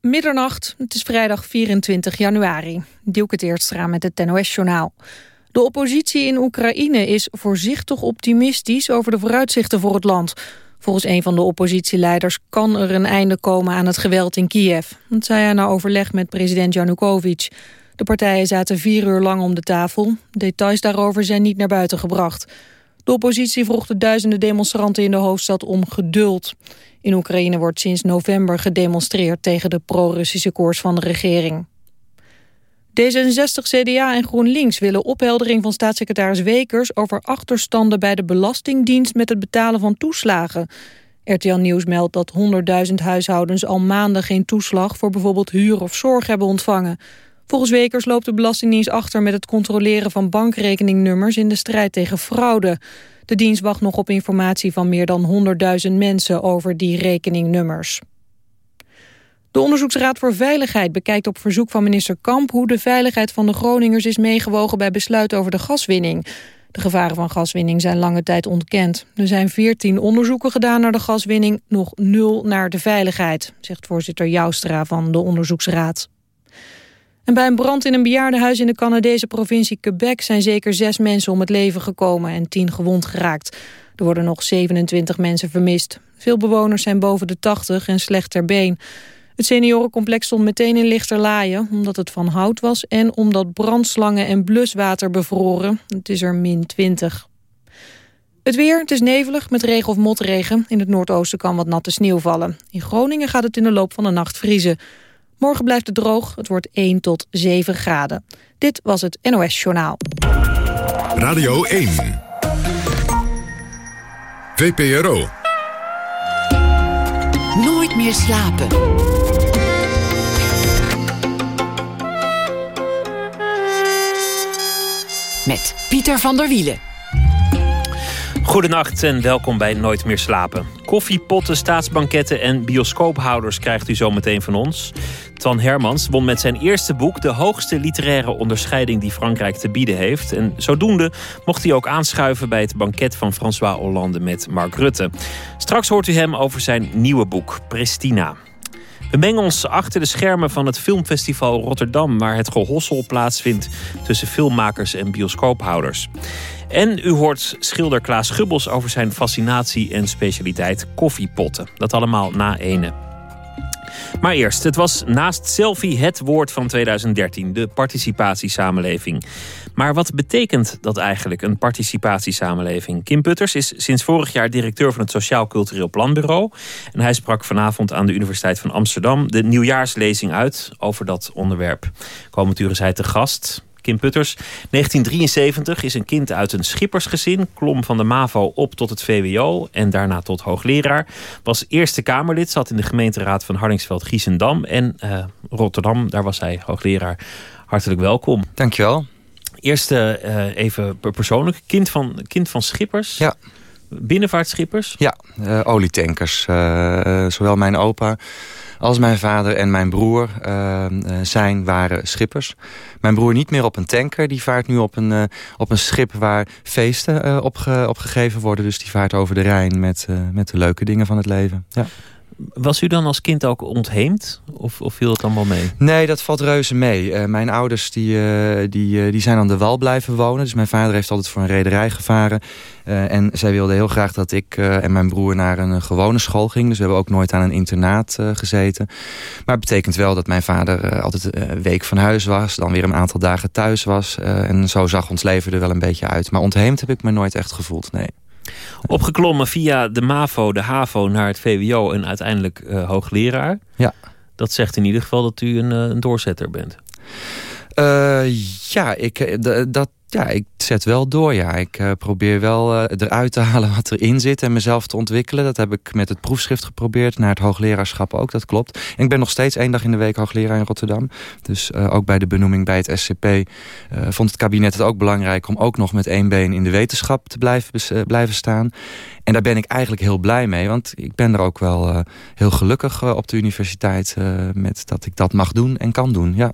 Middernacht, het is vrijdag 24 januari. Dielke Teertstra met het NOS-journaal. De oppositie in Oekraïne is voorzichtig optimistisch over de vooruitzichten voor het land. Volgens een van de oppositieleiders kan er een einde komen aan het geweld in Kiev. Dat zei hij na overleg met president Janukovic. De partijen zaten vier uur lang om de tafel. Details daarover zijn niet naar buiten gebracht. De oppositie vroeg de duizenden demonstranten in de hoofdstad om geduld. In Oekraïne wordt sinds november gedemonstreerd tegen de pro-Russische koers van de regering. D66, CDA en GroenLinks willen opheldering van staatssecretaris Wekers over achterstanden bij de Belastingdienst met het betalen van toeslagen. RTL Nieuws meldt dat 100.000 huishoudens al maanden geen toeslag voor bijvoorbeeld huur of zorg hebben ontvangen. Volgens Wekers loopt de Belastingdienst achter met het controleren van bankrekeningnummers in de strijd tegen fraude. De dienst wacht nog op informatie van meer dan 100.000 mensen over die rekeningnummers. De Onderzoeksraad voor Veiligheid bekijkt op verzoek van minister Kamp... hoe de veiligheid van de Groningers is meegewogen bij besluit over de gaswinning. De gevaren van gaswinning zijn lange tijd ontkend. Er zijn 14 onderzoeken gedaan naar de gaswinning, nog nul naar de veiligheid... zegt voorzitter Joustra van de Onderzoeksraad. Bij een brand in een bejaardenhuis in de Canadese provincie Quebec... zijn zeker zes mensen om het leven gekomen en tien gewond geraakt. Er worden nog 27 mensen vermist. Veel bewoners zijn boven de 80 en slecht ter been. Het seniorencomplex stond meteen in lichterlaaien... omdat het van hout was en omdat brandslangen en bluswater bevroren. Het is er min 20. Het weer, het is nevelig met regen of motregen. In het noordoosten kan wat natte sneeuw vallen. In Groningen gaat het in de loop van de nacht vriezen. Morgen blijft het droog, het wordt 1 tot 7 graden. Dit was het NOS Journaal. Radio 1. VPRO. Nooit meer slapen. Met Pieter van der Wielen. Goedenacht en welkom bij Nooit meer slapen. Koffiepotten, staatsbanketten en bioscoophouders krijgt u zometeen van ons. Twan Hermans won met zijn eerste boek de hoogste literaire onderscheiding die Frankrijk te bieden heeft. En zodoende mocht hij ook aanschuiven bij het banket van François Hollande met Mark Rutte. Straks hoort u hem over zijn nieuwe boek, Prestina. We mengen ons achter de schermen van het filmfestival Rotterdam... waar het gehossel plaatsvindt tussen filmmakers en bioscoophouders. En u hoort schilder Klaas Gubbels over zijn fascinatie en specialiteit koffiepotten. Dat allemaal na ene. Maar eerst, het was naast selfie het woord van 2013, de participatiesamenleving. Maar wat betekent dat eigenlijk, een participatiesamenleving? Kim Putters is sinds vorig jaar directeur van het Sociaal Cultureel Planbureau. En hij sprak vanavond aan de Universiteit van Amsterdam de nieuwjaarslezing uit over dat onderwerp. Komend uur is hij te gast. Kim Putters. 1973 is een kind uit een schippersgezin. Klom van de MAVO op tot het VWO en daarna tot hoogleraar. Was Eerste Kamerlid, zat in de gemeenteraad van Hardingsveld-Giessendam. En uh, Rotterdam, daar was hij hoogleraar. Hartelijk welkom. Dankjewel. Eerst uh, even persoonlijk. Kind van, kind van schippers. Ja. Binnenvaartschippers? Ja, uh, olietankers. zowel mijn opa als mijn vader en mijn broer zijn, waren schippers. Mijn broer niet meer op een tanker. Die vaart nu op een, op een schip waar feesten op, ge, op gegeven worden. Dus die vaart over de Rijn met, met de leuke dingen van het leven. Ja. Was u dan als kind ook ontheemd? Of, of viel het allemaal mee? Nee, dat valt reuze mee. Uh, mijn ouders die, uh, die, uh, die zijn aan de wal blijven wonen. Dus mijn vader heeft altijd voor een rederij gevaren. en zij wilde heel graag dat ik en mijn broer naar een gewone school gingen. Dus we hebben ook nooit aan een internaat gezeten. Maar het betekent wel dat mijn vader altijd een week van huis was. Dan weer een aantal dagen thuis was. en zo zag ons leven er wel een beetje uit. Maar ontheemd heb ik me nooit echt gevoeld, nee. Opgeklommen via de MAVO, de HAVO naar het VWO en uiteindelijk uh, hoogleraar. Ja. Dat zegt in ieder geval dat u een, een doorzetter bent. Uh, ja, ik, dat, ja, ik zet wel door. Ja. Ik uh, probeer wel uh, eruit te halen wat erin zit en mezelf te ontwikkelen. Dat heb ik met het proefschrift geprobeerd. Naar het hoogleraarschap ook, dat klopt. En ik ben nog steeds één dag in de week hoogleraar in Rotterdam. Dus uh, ook bij de benoeming bij het SCP vond het kabinet het ook belangrijk... om ook nog met één been in de wetenschap te blijven, blijven staan. En daar ben ik eigenlijk heel blij mee. Want ik ben er ook wel heel gelukkig op de universiteit... met dat ik dat mag doen en kan doen, ja.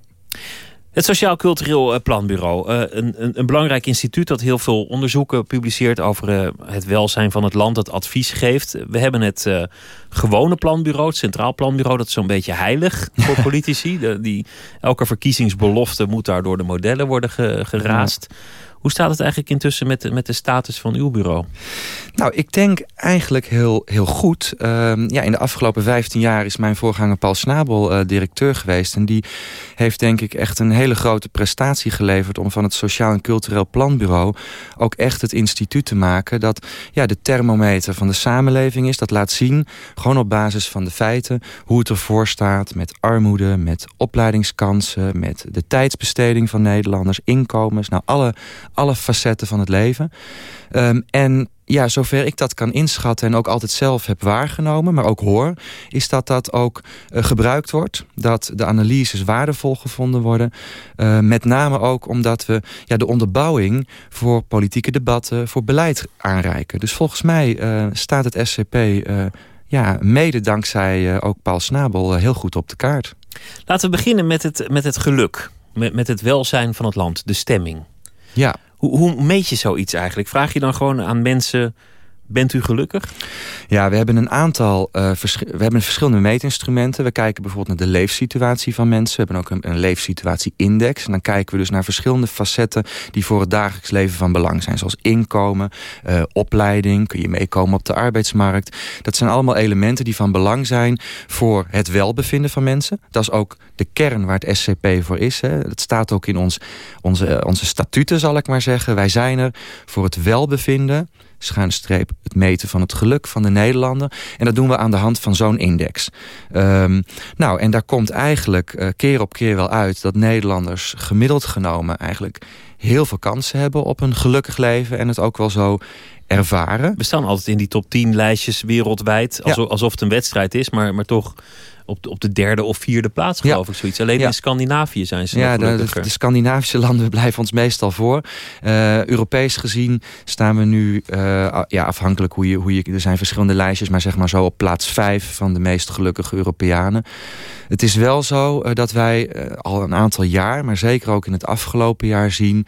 Het Sociaal Cultureel eh, Planbureau. Uh, een, een, een, belangrijk instituut dat heel veel onderzoeken publiceert over uh, het welzijn van het land, dat advies geeft. We hebben het uh, gewone planbureau, het Centraal Planbureau, dat is zo'n beetje heilig voor politici. De, die, elke verkiezingsbelofte moet daar door de modellen worden ge, geraast. Ja. Hoe staat het eigenlijk intussen met met de status van uw bureau? Nou, ik denk eigenlijk heel, heel goed. Uh, ja, in de afgelopen 15 jaar is mijn voorganger Paul Snabel uh, directeur geweest. En die heeft denk ik echt een hele grote prestatie geleverd... om van het Sociaal en Cultureel Planbureau ook echt het instituut te maken... dat ja, de thermometer van de samenleving is. Dat laat zien, gewoon op basis van de feiten... hoe het ervoor staat met armoede, met opleidingskansen... met de tijdsbesteding van Nederlanders, inkomens... nou alle, alle facetten van het leven. Um, en ja, zover ik dat kan inschatten en ook altijd zelf heb waargenomen... maar ook hoor, is dat dat ook uh, gebruikt wordt. Dat de analyses waardevol gevonden worden. Uh, met name ook omdat we ja, de onderbouwing voor politieke debatten... voor beleid aanreiken. Dus volgens mij uh, staat het SCP ja, mede dankzij ook Paul Snabel heel goed op de kaart. Laten we beginnen met het, met het geluk. Met, met het welzijn van het land, de stemming. Ja. Hoe, hoe meet je zoiets eigenlijk? Vraag je dan gewoon aan mensen... Bent u gelukkig? Ja, we hebben een aantal uh, we hebben verschillende meetinstrumenten. We kijken bijvoorbeeld naar de leefsituatie van mensen. We hebben ook een, een leefsituatie-index. En dan kijken we dus naar verschillende facetten die voor het dagelijks leven van belang zijn. Zoals inkomen, uh, opleiding, kun je meekomen op de arbeidsmarkt. Dat zijn allemaal elementen die van belang zijn voor het welbevinden van mensen. Dat is ook de kern waar het SCP voor is. Hè. Dat staat ook in ons, onze, onze statuten, zal ik maar zeggen. Wij zijn er voor het welbevinden schuine streep het meten van het geluk van de Nederlander. En dat doen we aan de hand van zo'n index. Um, nou, en daar komt eigenlijk uh, keer op keer wel uit... dat Nederlanders gemiddeld genomen eigenlijk heel veel kansen hebben... op een gelukkig leven en het ook wel zo ervaren. We staan altijd in die top 10 lijstjes wereldwijd. Alsof, ja. alsof het een wedstrijd is, maar, maar toch op de, op de derde of vierde plaats, geloof ja. ik, zoiets. Alleen ja. in Scandinavië zijn ze Ja, de, de, Scandinavische landen blijven ons meestal voor. Uh, Europees gezien staan we nu, uh, ja, afhankelijk hoe je, hoe je... Er zijn verschillende lijstjes, maar zeg maar zo op plaats vijf... van de meest gelukkige Europeanen. Het is wel zo uh, dat wij al een aantal jaar... maar zeker ook in het afgelopen jaar zien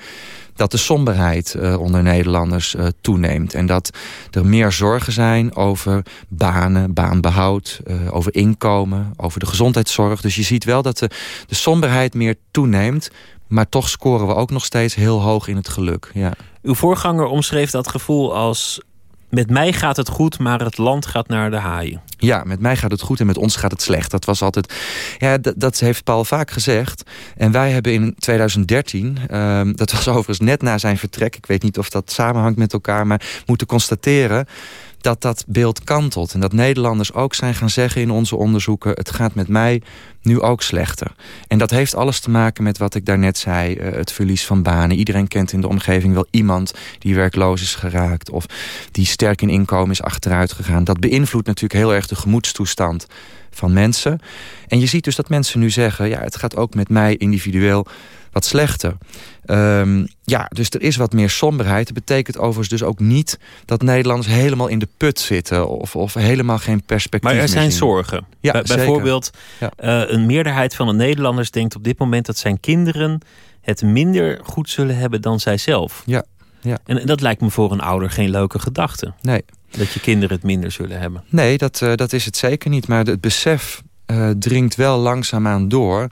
dat de somberheid uh, onder Nederlanders uh, toeneemt. En dat er meer zorgen zijn over banen, baanbehoud, uh, over inkomen, over de gezondheidszorg. Dus je ziet wel dat de, de somberheid meer toeneemt. Maar toch scoren we ook nog steeds heel hoog in het geluk. Ja. Uw voorganger omschreef dat gevoel als met mij gaat het goed, maar het land gaat naar de haaien. Ja, met mij gaat het goed en met ons gaat het slecht. Dat was altijd. Ja, dat heeft Paul vaak gezegd. En wij hebben in 2013, um, dat was overigens net na zijn vertrek. Ik weet niet of dat samenhangt met elkaar, maar moeten constateren dat dat beeld kantelt. En dat Nederlanders ook zijn gaan zeggen in onze onderzoeken... het gaat met mij nu ook slechter. En dat heeft alles te maken met wat ik daarnet zei. Uh, het verlies van banen. Iedereen kent in de omgeving wel iemand die werkloos is geraakt... of die sterk in inkomen is achteruit gegaan. Dat beïnvloedt natuurlijk heel erg de gemoedstoestand van mensen. En je ziet dus dat mensen nu zeggen... ja, het gaat ook met mij individueel wat slechter. Um, ja, dus er is wat meer somberheid. Dat betekent overigens dus ook niet dat Nederlanders helemaal in de put zitten... of, of helemaal geen perspectief Maar er zijn zien. zorgen. Ja, Bij, bijvoorbeeld, ja. uh, een meerderheid van de Nederlanders denkt op dit moment... dat zijn kinderen het minder goed zullen hebben dan zijzelf. Ja, ja. En dat lijkt me voor een ouder geen leuke gedachte. Nee. Dat je kinderen het minder zullen hebben. Nee, dat, uh, dat is het zeker niet. Maar het besef uh, dringt wel langzaamaan door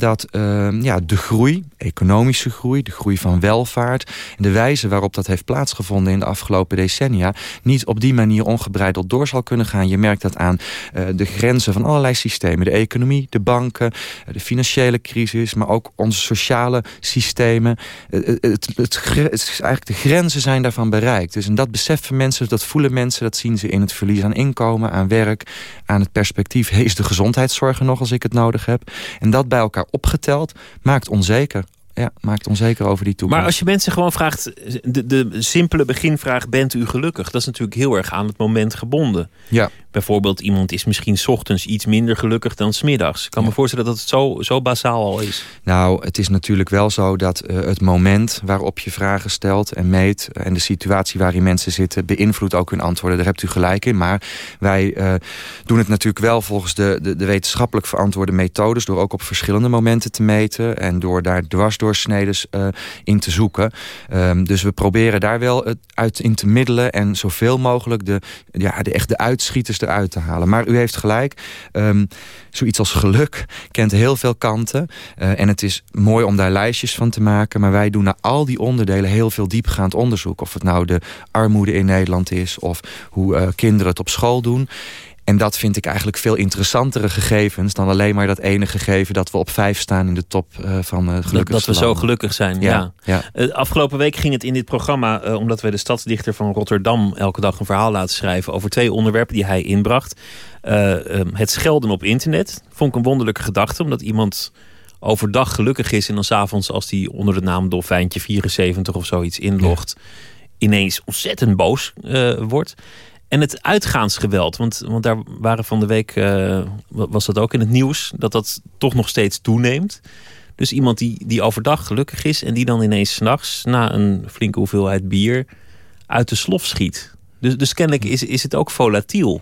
dat uh, ja, de groei, economische groei, de groei van welvaart... en de wijze waarop dat heeft plaatsgevonden in de afgelopen decennia... niet op die manier ongebreideld door zal kunnen gaan. Je merkt dat aan uh, de grenzen van allerlei systemen. De economie, de banken, de financiële crisis... maar ook onze sociale systemen. Het, het, het, het, eigenlijk de grenzen zijn daarvan bereikt. Dus en dat beseffen mensen, dat voelen mensen... dat zien ze in het verlies aan inkomen, aan werk... aan het perspectief, is de gezondheid gezondheidszorgen nog als ik het nodig heb. En dat bij elkaar opgeteld maakt onzeker. Ja, maakt onzeker over die toekomst. Maar als je mensen gewoon vraagt, de, de simpele beginvraag, bent u gelukkig? Dat is natuurlijk heel erg aan het moment gebonden. Ja. Bijvoorbeeld iemand is misschien 's ochtends iets minder gelukkig dan smiddags. Ik kan me voorstellen dat het zo, zo basaal al is. Nou, het is natuurlijk wel zo dat uh, het moment waarop je vragen stelt en meet... en de situatie waarin mensen zitten beïnvloedt ook hun antwoorden. Daar hebt u gelijk in. Maar wij uh, doen het natuurlijk wel volgens de, de, de, wetenschappelijk verantwoorde methodes... door ook op verschillende momenten te meten... en door daar dwarsdoorsneden uh, in te zoeken. Um, dus we proberen daar wel het uit in te middelen... en zoveel mogelijk de, ja, de, echt de uitschieters eruit te halen. Maar u heeft gelijk, um, zoiets als geluk kent heel veel kanten. Uh, en het is mooi om daar lijstjes van te maken. Maar wij doen naar al die onderdelen heel veel diepgaand onderzoek. Of het nou de armoede in Nederland is... of hoe uh, kinderen het op school doen... En dat vind ik eigenlijk veel interessantere gegevens... dan alleen maar dat ene gegeven dat we op vijf staan in de top uh, van uh, gelukkig. Dat, dat we zo gelukkig zijn, ja. ja. ja. Uh, afgelopen week ging het in dit programma... omdat we de stadsdichter van Rotterdam elke dag een verhaal laten schrijven... over twee onderwerpen die hij inbracht. Um, het schelden op internet vond ik een wonderlijke gedachte... omdat iemand overdag gelukkig is... en dan s'avonds als hij onder de naam Dolfijntje 74 of zoiets inlogt... Ja. ineens ontzettend boos wordt... En het uitgaansgeweld, want, want daar waren van de week, uh, was dat ook in het nieuws, dat dat toch nog steeds toeneemt. Dus iemand die, die overdag gelukkig is en die dan ineens s'nachts na een flinke hoeveelheid bier uit de slof schiet. Dus, dus kennelijk is, is het ook volatiel,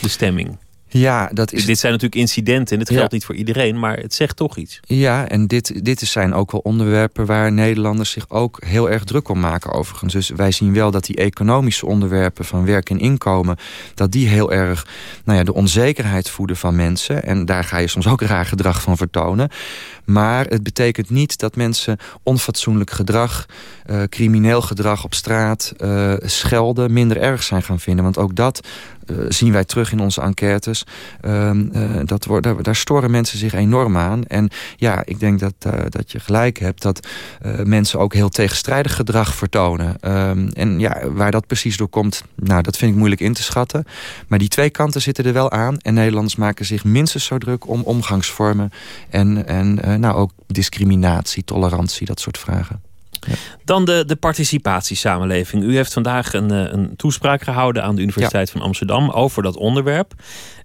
de stemming. Ja, dat is... Dit zijn natuurlijk incidenten en het geldt ja. niet voor iedereen, maar het zegt toch iets. Ja, en dit, dit zijn ook wel onderwerpen waar Nederlanders zich ook heel erg druk om maken overigens. Dus wij zien wel dat die economische onderwerpen van werk en inkomen, dat die heel erg nou ja, de onzekerheid voeden van mensen. En daar ga je soms ook raar gedrag van vertonen. Maar het betekent niet dat mensen onfatsoenlijk gedrag, uh, crimineel gedrag op straat, uh, schelden, minder erg zijn gaan vinden. Want ook dat uh, zien wij terug in onze enquêtes. Uh, dat wordt, daar, storen mensen zich enorm aan. En ja, ik denk dat, uh, dat je gelijk hebt dat mensen ook heel tegenstrijdig gedrag vertonen. Um, en ja, waar dat precies door komt, nou, dat vind ik moeilijk in te schatten. Maar die twee kanten zitten er wel aan. En Nederlanders maken zich minstens zo druk om omgangsvormen. En, en nou, ook discriminatie, tolerantie, dat soort vragen. Dan de, de participatiesamenleving. U heeft vandaag een, een toespraak gehouden aan de Universiteit ja. van Amsterdam over dat onderwerp.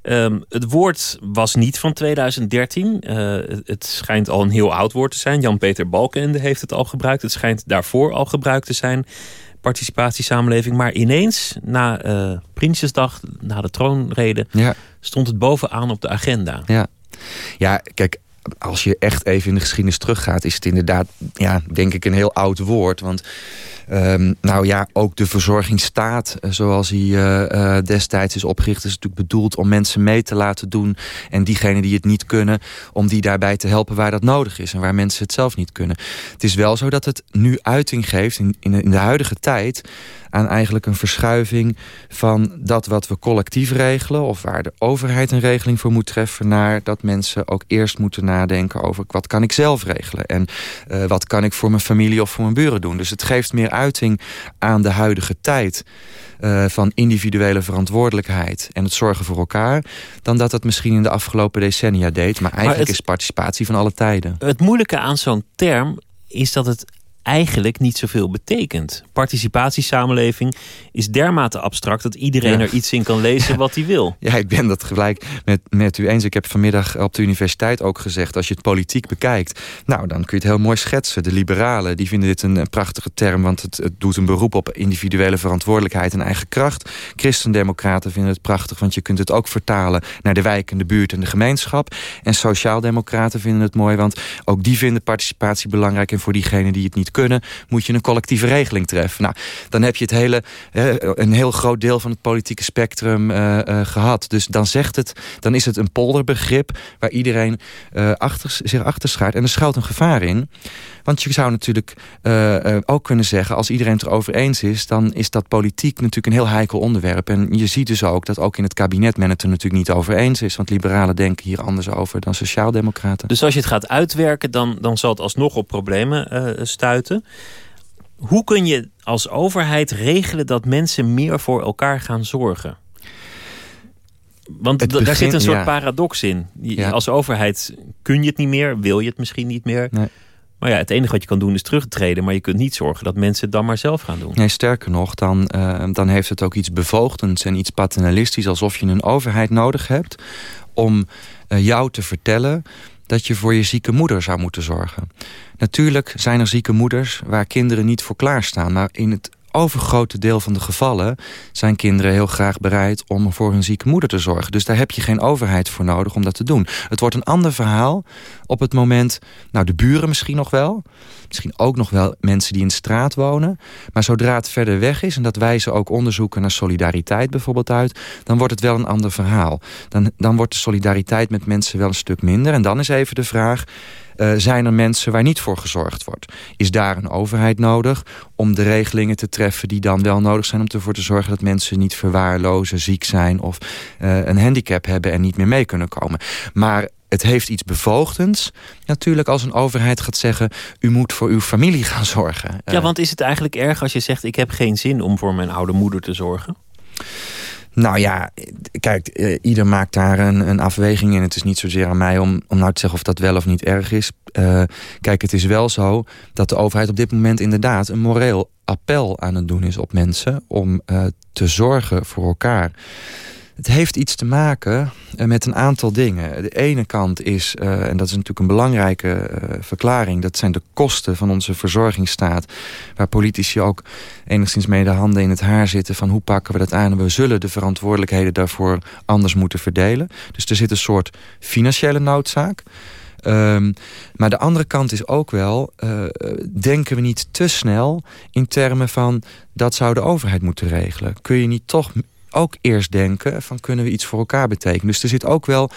Um, het woord was niet van 2013. Uh, het schijnt al een heel oud woord te zijn. Jan-Peter Balkenende heeft het al gebruikt. Het schijnt daarvoor al gebruikt te zijn. Participatiesamenleving. Maar ineens, na uh, Prinsjesdag, na de troonrede, ja. stond het bovenaan op de agenda. Ja, ja kijk, als je echt even in de geschiedenis teruggaat... is het inderdaad, ja, denk ik, een heel oud woord. Want um, nou ja, ook de verzorgingsstaat, zoals hij uh, uh, destijds is opgericht... is natuurlijk bedoeld om mensen mee te laten doen... en diegenen die het niet kunnen, om die daarbij te helpen waar dat nodig is... en waar mensen het zelf niet kunnen. Het is wel zo dat het nu uiting geeft in, in de huidige tijd aan eigenlijk een verschuiving van dat wat we collectief regelen... of waar de overheid een regeling voor moet treffen... naar dat mensen ook eerst moeten nadenken over wat kan ik zelf regelen... en uh, wat kan ik voor mijn familie of voor mijn buren doen. Dus het geeft meer uiting aan de huidige tijd... Uh, van individuele verantwoordelijkheid en het zorgen voor elkaar... dan dat het misschien in de afgelopen decennia deed. Maar eigenlijk maar het, is participatie van alle tijden. Het moeilijke aan zo'n term is dat het eigenlijk niet zoveel betekent. Participatiesamenleving is dermate abstract... dat iedereen ja. er iets in kan lezen wat hij wil. Ja, ik ben dat gelijk met, met u eens. Ik heb vanmiddag op de universiteit ook gezegd... als je het politiek bekijkt, nou, dan kun je het heel mooi schetsen. De liberalen die vinden dit een, een prachtige term... want het, het, doet een beroep op individuele verantwoordelijkheid en eigen kracht. Christendemocraten vinden het prachtig... want je kunt het ook vertalen naar de wijk en de buurt en de gemeenschap. En sociaaldemocraten vinden het mooi... want ook die vinden participatie belangrijk... en voor diegenen die het niet kunnen, moet je een collectieve regeling treffen. Nou, dan heb je het hele, een heel groot deel van het politieke spectrum uh, uh, gehad. Dus dan zegt het, dan is het een polderbegrip waar iedereen uh, achter, zich achter schaart. En er schuilt een gevaar in. Want je zou natuurlijk ook kunnen zeggen, als iedereen het erover eens is, dan is dat politiek natuurlijk een heel heikel onderwerp. En je ziet dus ook dat ook in het kabinet men het er natuurlijk niet over eens is. Want liberalen denken hier anders over dan sociaaldemocraten. Dus als je het gaat uitwerken, dan, dan zal het alsnog op problemen stuiten. Hoe kun je als overheid regelen dat mensen meer voor elkaar gaan zorgen? Want begin, daar zit een soort ja. paradox in. Je, ja. Als overheid kun je het niet meer, wil je het misschien niet meer. Nee. Maar ja, het enige wat je kan doen is terugtreden. Maar je kunt niet zorgen dat mensen het dan maar zelf gaan doen. Nee, sterker nog, dan, uh, dan heeft het ook iets bevoogdends en iets paternalistisch. Alsof je een overheid nodig hebt om uh, jou te vertellen dat je voor je zieke moeder zou moeten zorgen. Natuurlijk zijn er zieke moeders waar kinderen niet voor klaarstaan. Maar in het overgrote deel van de gevallen zijn kinderen heel graag bereid om voor hun zieke moeder te zorgen. Dus daar heb je geen overheid voor nodig om dat te doen. Het wordt een ander verhaal op het moment, nou de buren misschien nog wel. Misschien ook nog wel mensen die in de straat wonen. Maar zodra het verder weg is, en dat wijzen ook onderzoeken naar solidariteit bijvoorbeeld uit, dan wordt het wel een ander verhaal. Dan, dan wordt de solidariteit met mensen wel een stuk minder. En dan is even de vraag, uh, zijn er mensen waar niet voor gezorgd wordt? Is daar een overheid nodig om de regelingen te treffen die dan wel nodig zijn... om ervoor te zorgen dat mensen niet verwaarlozen, ziek zijn... of uh, een handicap hebben en niet meer mee kunnen komen. Maar het heeft iets bevoogdends. Natuurlijk als een overheid gaat zeggen... u moet voor uw familie gaan zorgen. Ja, want is het eigenlijk erg als je zegt... ik heb geen zin om voor mijn oude moeder te zorgen? Nou ja, kijk, eh, ieder maakt daar een, een afweging in. Het is niet zozeer aan mij om, om nou te zeggen of dat wel of niet erg is. Uh, kijk, het is wel zo dat de overheid op dit moment inderdaad... een moreel appel aan het doen is op mensen... om uh, te zorgen voor elkaar. Het heeft iets te maken eh, met een aantal dingen. De ene kant is, uh, en dat is natuurlijk een belangrijke uh, verklaring... dat zijn de kosten van onze verzorgingsstaat... waar politici ook enigszins mee de handen in het haar zitten... van hoe pakken we dat aan? We zullen de verantwoordelijkheden daarvoor anders moeten verdelen. Dus er zit een soort financiële noodzaak... Um, maar de andere kant is ook wel... Denken we niet te snel in termen van... dat zou de overheid moeten regelen. Kun je niet toch ook eerst denken van kunnen we iets voor elkaar betekenen. Dus er zit ook wel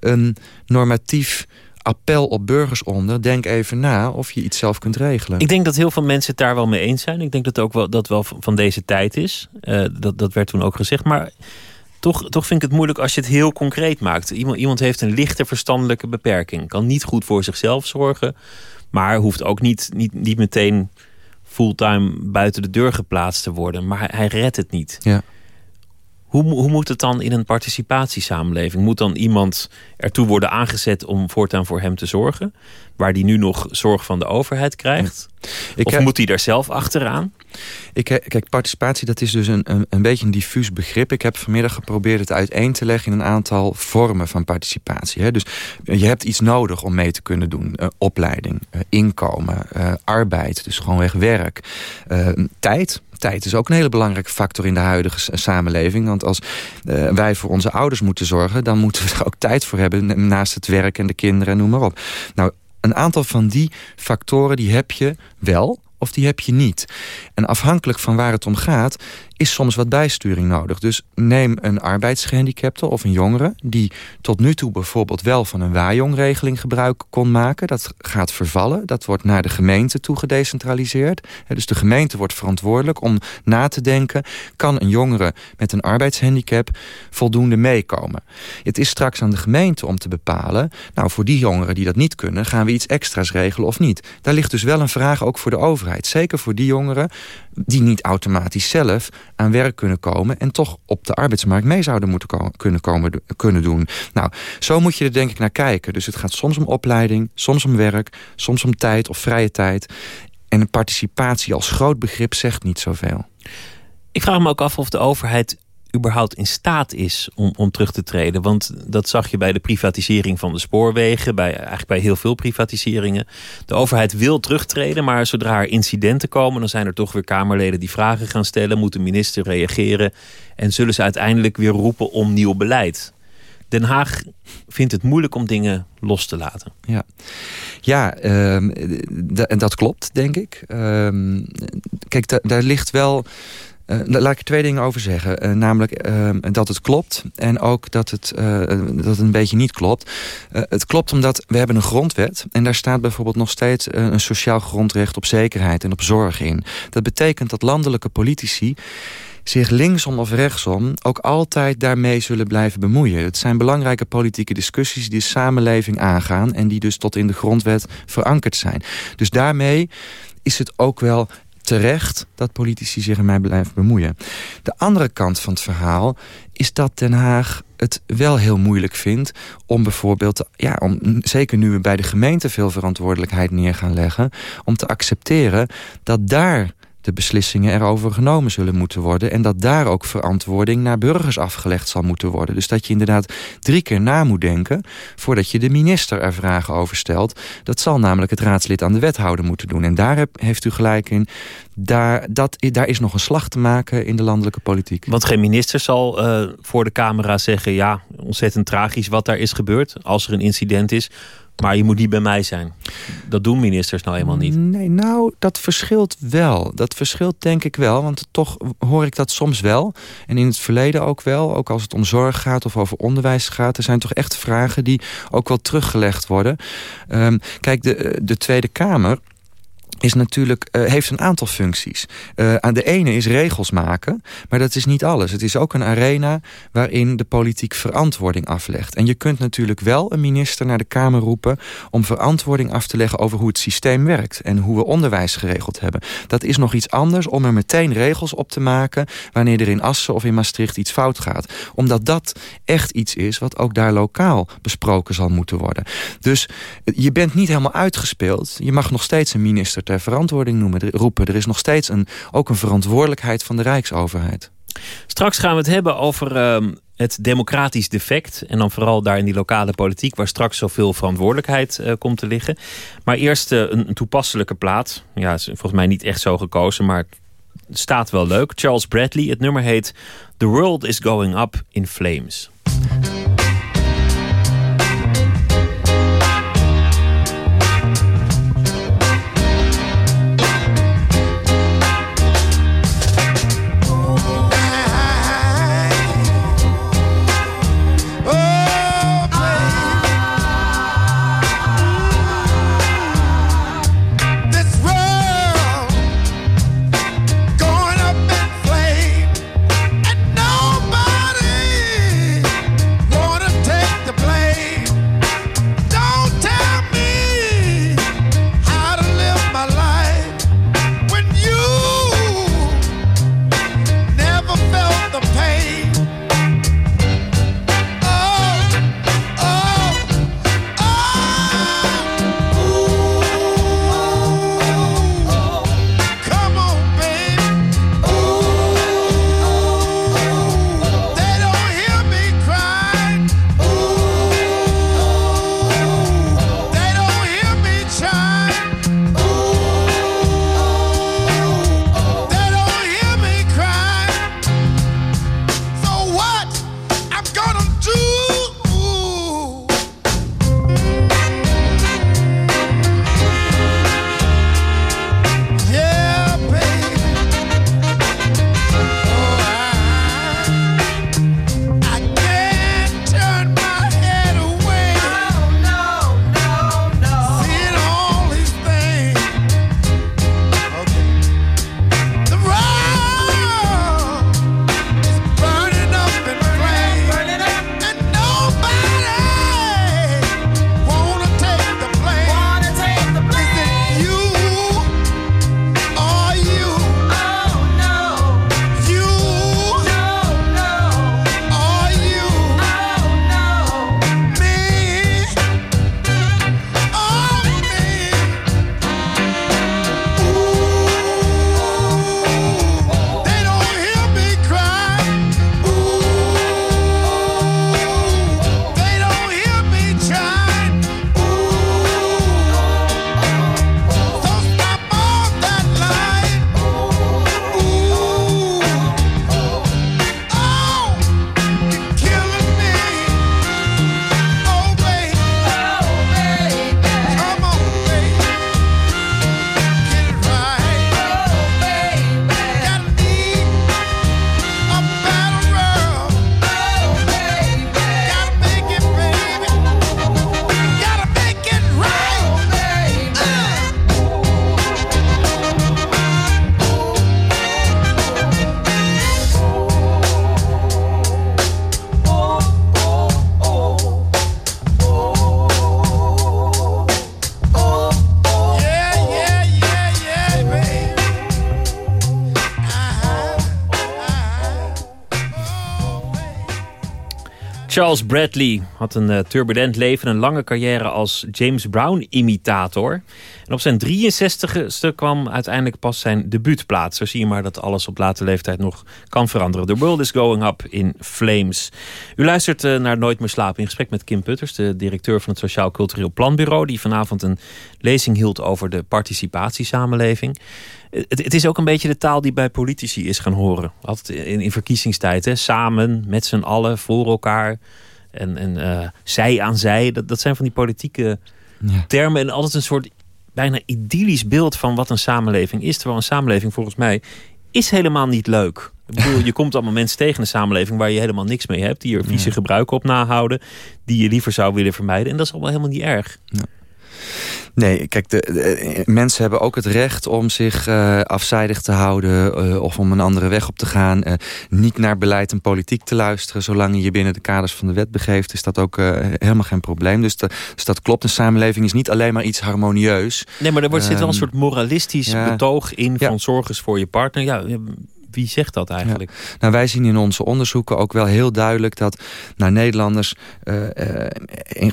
een normatief appel op burgers onder. Denk even na of je iets zelf kunt regelen. Ik denk dat heel veel mensen het daar wel mee eens zijn. Ik denk dat het ook wel, dat wel van deze tijd is. Uh, dat, dat werd toen ook gezegd. Maar toch, toch vind ik het moeilijk als je het heel concreet maakt. Iemand, iemand heeft een lichte verstandelijke beperking. Kan niet goed voor zichzelf zorgen. Maar hoeft ook niet, niet, niet meteen fulltime buiten de deur geplaatst te worden. Maar hij redt het niet. Ja. Hoe, hoe moet het dan in een participatiesamenleving? Moet dan iemand ertoe worden aangezet om voortaan voor hem te zorgen? Waar die nu nog zorg van de overheid krijgt? Ik, of moet hij daar zelf achteraan? Ik, kijk, participatie dat is dus een, een, een, beetje een diffuus begrip. Ik heb vanmiddag geprobeerd het uiteen te leggen... in een aantal vormen van participatie. Hè. Dus je hebt iets nodig om mee te kunnen doen. Uh, opleiding, uh, inkomen, uh, arbeid, dus gewoonweg werk. tijd, tijd is ook een hele belangrijke factor in de huidige samenleving. Want als uh, wij voor onze ouders moeten zorgen... dan moeten we er ook tijd voor hebben naast het werk en de kinderen en noem maar op. Nou, een aantal van die factoren die heb je wel of die heb je niet. En afhankelijk van waar het om gaat is soms wat bijsturing nodig. Dus neem een arbeidsgehandicapte of een jongere... die tot nu toe bijvoorbeeld wel van een waaijongregeling gebruik kon maken. Dat gaat vervallen. Dat wordt naar de gemeente toe gedecentraliseerd. Dus de gemeente wordt verantwoordelijk om na te denken... kan een jongere met een arbeidshandicap voldoende meekomen? Het is straks aan de gemeente om te bepalen... nou, voor die jongeren die dat niet kunnen... gaan we iets extra's regelen of niet. Daar ligt dus wel een vraag ook voor de overheid. Zeker voor die jongeren die niet automatisch zelf aan werk kunnen komen... en toch op de arbeidsmarkt mee zouden moeten kunnen, komen, kunnen doen. Nou, zo moet je er denk ik naar kijken. Dus het gaat soms om opleiding, soms om werk... soms om tijd of vrije tijd. En participatie als groot begrip zegt niet zoveel. Ik vraag me ook af of de overheid überhaupt in staat is om, om terug te treden. Want dat zag je bij de privatisering van de spoorwegen, bij, eigenlijk bij heel veel privatiseringen. De overheid wil terugtreden, maar zodra er incidenten komen, dan zijn er toch weer Kamerleden die vragen gaan stellen, moet de minister reageren en zullen ze uiteindelijk weer roepen om nieuw beleid. Den Haag vindt het moeilijk om dingen los te laten. Ja, ja en dat klopt, denk ik. Um, kijk, daar ligt wel uh, laat ik er twee dingen over zeggen. Uh, namelijk uh, dat het klopt en ook dat het, dat het een beetje niet klopt. het klopt omdat we hebben een grondwet... en daar staat bijvoorbeeld nog steeds een sociaal grondrecht op zekerheid en op zorg in. Dat betekent dat landelijke politici zich linksom of rechtsom ook altijd daarmee zullen blijven bemoeien. Het zijn belangrijke politieke discussies die de samenleving aangaan... en die dus tot in de grondwet verankerd zijn. Dus daarmee is het ook wel terecht dat politici zich ermee blijven bemoeien. De andere kant van het verhaal is dat Den Haag het wel heel moeilijk vindt om bijvoorbeeld, ja, om, zeker nu we bij de gemeente veel verantwoordelijkheid neer gaan leggen, om te accepteren dat daar de beslissingen erover genomen zullen moeten worden... en dat daar ook verantwoording naar burgers afgelegd zal moeten worden. Dus dat je inderdaad drie keer na moet denken... voordat je de minister er vragen over stelt. Dat zal namelijk het raadslid aan de wethouder moeten doen. En daar heeft u gelijk in. Daar, dat, is nog een slag te maken in de landelijke politiek. Want geen minister zal uh, voor de camera zeggen... ja, ontzettend tragisch wat daar is gebeurd. Als er een incident is maar je moet niet bij mij zijn. Dat doen ministers nou eenmaal niet. Nee, nou, dat verschilt wel. Dat verschilt denk ik wel, want toch hoor ik dat soms wel. En in het verleden ook wel, ook als het om zorg gaat of over onderwijs gaat. Er zijn toch echt vragen die ook wel teruggelegd worden. Um, kijk, de, de Tweede Kamer is natuurlijk, uh, heeft een aantal functies. Uh, aan de ene is regels maken, maar dat is niet alles. Het is ook een arena waarin de politiek verantwoording aflegt. En je kunt natuurlijk wel een minister naar de Kamer roepen... om verantwoording af te leggen over hoe het systeem werkt... en hoe we onderwijs geregeld hebben. Dat is nog iets anders om er meteen regels op te maken... wanneer er in Assen of in Maastricht iets fout gaat. Omdat dat echt iets is wat ook daar lokaal besproken zal moeten worden. Dus je bent niet helemaal uitgespeeld. Je mag nog steeds een minister ter verantwoording noemen, roepen. Er is nog steeds een, ook een verantwoordelijkheid van de Rijksoverheid. Straks gaan we het hebben over uh, het democratisch defect. En dan vooral daar in die lokale politiek... waar straks zoveel verantwoordelijkheid uh, komt te liggen. Maar eerst uh, een, een, toepasselijke plaat. Ja, is volgens mij niet echt zo gekozen, maar staat wel leuk. Charles Bradley, het nummer heet... The World is Going Up in Flames. Charles Bradley had een uh, turbulent leven en een lange carrière als James Brown-imitator. En op zijn 63ste kwam uiteindelijk pas zijn debuutplaat. Zo zie je maar dat alles op late leeftijd nog kan veranderen. The world is going up in flames. U luistert uh, naar Nooit meer slapen in gesprek met Kim Putters, de directeur van het Sociaal Cultureel Planbureau, die vanavond een lezing hield over de participatiesamenleving. Het, het, is ook een beetje de taal die bij politici is gaan horen. Altijd in, in verkiezingstijd. Hè? Samen, met z'n allen, voor elkaar. En, en uh, zij aan zij. Dat, dat zijn van die politieke ja. termen. En altijd een soort bijna idyllisch beeld van wat een samenleving is. Terwijl een samenleving volgens mij is helemaal niet leuk. Ik bedoel, je komt allemaal mensen tegen een samenleving waar je helemaal niks mee hebt. Die er vieze gebruiken op nahouden. Die je liever zou willen vermijden. En dat is allemaal helemaal niet erg. Ja. Nee, kijk, de, mensen hebben ook het recht om zich uh, afzijdig te houden... Uh, of om een andere weg op te gaan. Uh, niet naar beleid en politiek te luisteren. Zolang je je binnen de kaders van de wet begeeft... is dat ook helemaal geen probleem. Dus, dus, dat klopt. Een samenleving is niet alleen maar iets harmonieus. Nee, maar er wordt, zit wel een ehm, soort moralistisch ja, betoog in... van zorgers voor je partner. Ja, wie zegt dat eigenlijk? Nou, wij zien in onze onderzoeken ook wel heel duidelijk dat nou, Nederlanders uh, in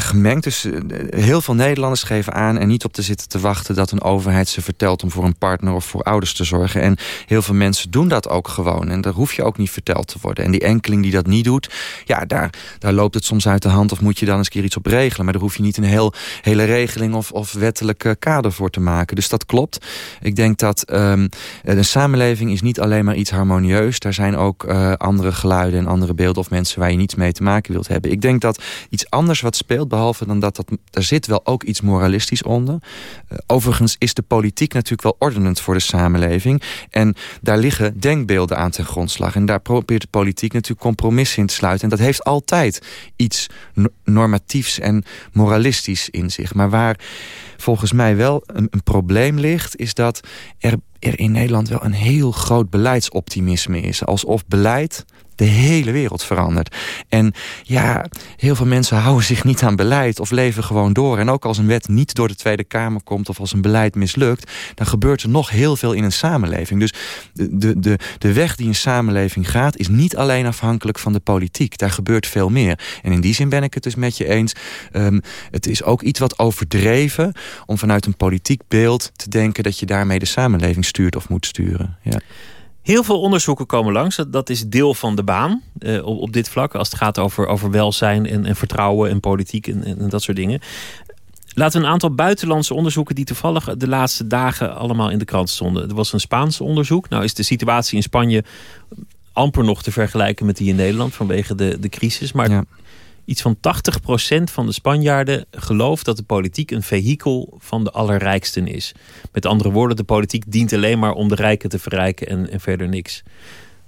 gemengd, dus heel veel Nederlanders geven aan en niet op te zitten te wachten dat een overheid ze vertelt om voor een partner of voor ouders te zorgen. En heel veel mensen doen dat ook gewoon en daar hoef je ook niet verteld te worden. En die enkeling die dat niet doet, ja, daar, daar loopt het soms uit de hand of moet je dan eens een keer iets op regelen. Maar daar hoef je niet een heel, hele regeling of, of wettelijke kader voor te maken. Dus dat klopt. Ik denk dat um, een samenleving is niet alleen maar iets harmonieus. Daar zijn ook uh, andere geluiden en andere beelden of mensen waar je niets mee te maken wilt hebben. Ik denk dat iets anders wat speelt, behalve dan dat, dat er zit wel ook iets moralistisch onder. Uh, overigens is de politiek natuurlijk wel ordenend voor de samenleving. En daar liggen denkbeelden aan ten grondslag. En daar probeert de politiek natuurlijk compromissen in te sluiten. En dat heeft altijd iets normatiefs en moralistisch in zich. Maar waar volgens mij wel een, een probleem ligt... is dat er er in Nederland wel een heel groot beleidsoptimisme is. Alsof beleid de hele wereld verandert. En ja, heel veel mensen houden zich niet aan beleid of leven gewoon door. En ook als een wet niet door de Tweede Kamer komt of als een beleid mislukt... dan gebeurt er nog heel veel in een samenleving. Dus de, de, de weg die een samenleving gaat is niet alleen afhankelijk van de politiek. Daar gebeurt veel meer. En in die zin ben ik het dus met je eens. Um, het is ook iets wat overdreven om vanuit een politiek beeld te denken... dat je daarmee de samenleving stuurt of moet sturen. Ja. Heel veel onderzoeken komen langs. Dat is deel van de baan uh, op, op, dit vlak. Als het gaat over, over welzijn en, en vertrouwen en politiek en, en, dat soort dingen. Laten we een aantal buitenlandse onderzoeken die toevallig de laatste dagen allemaal in de krant stonden. Er was een Spaans onderzoek. Nou is de situatie in Spanje amper nog te vergelijken met die in Nederland vanwege de, de crisis. Maar ja iets van 80% van de Spanjaarden gelooft dat de politiek een vehikel van de allerrijksten is. Met andere woorden, de politiek dient alleen maar om de rijken te verrijken en, en verder niks.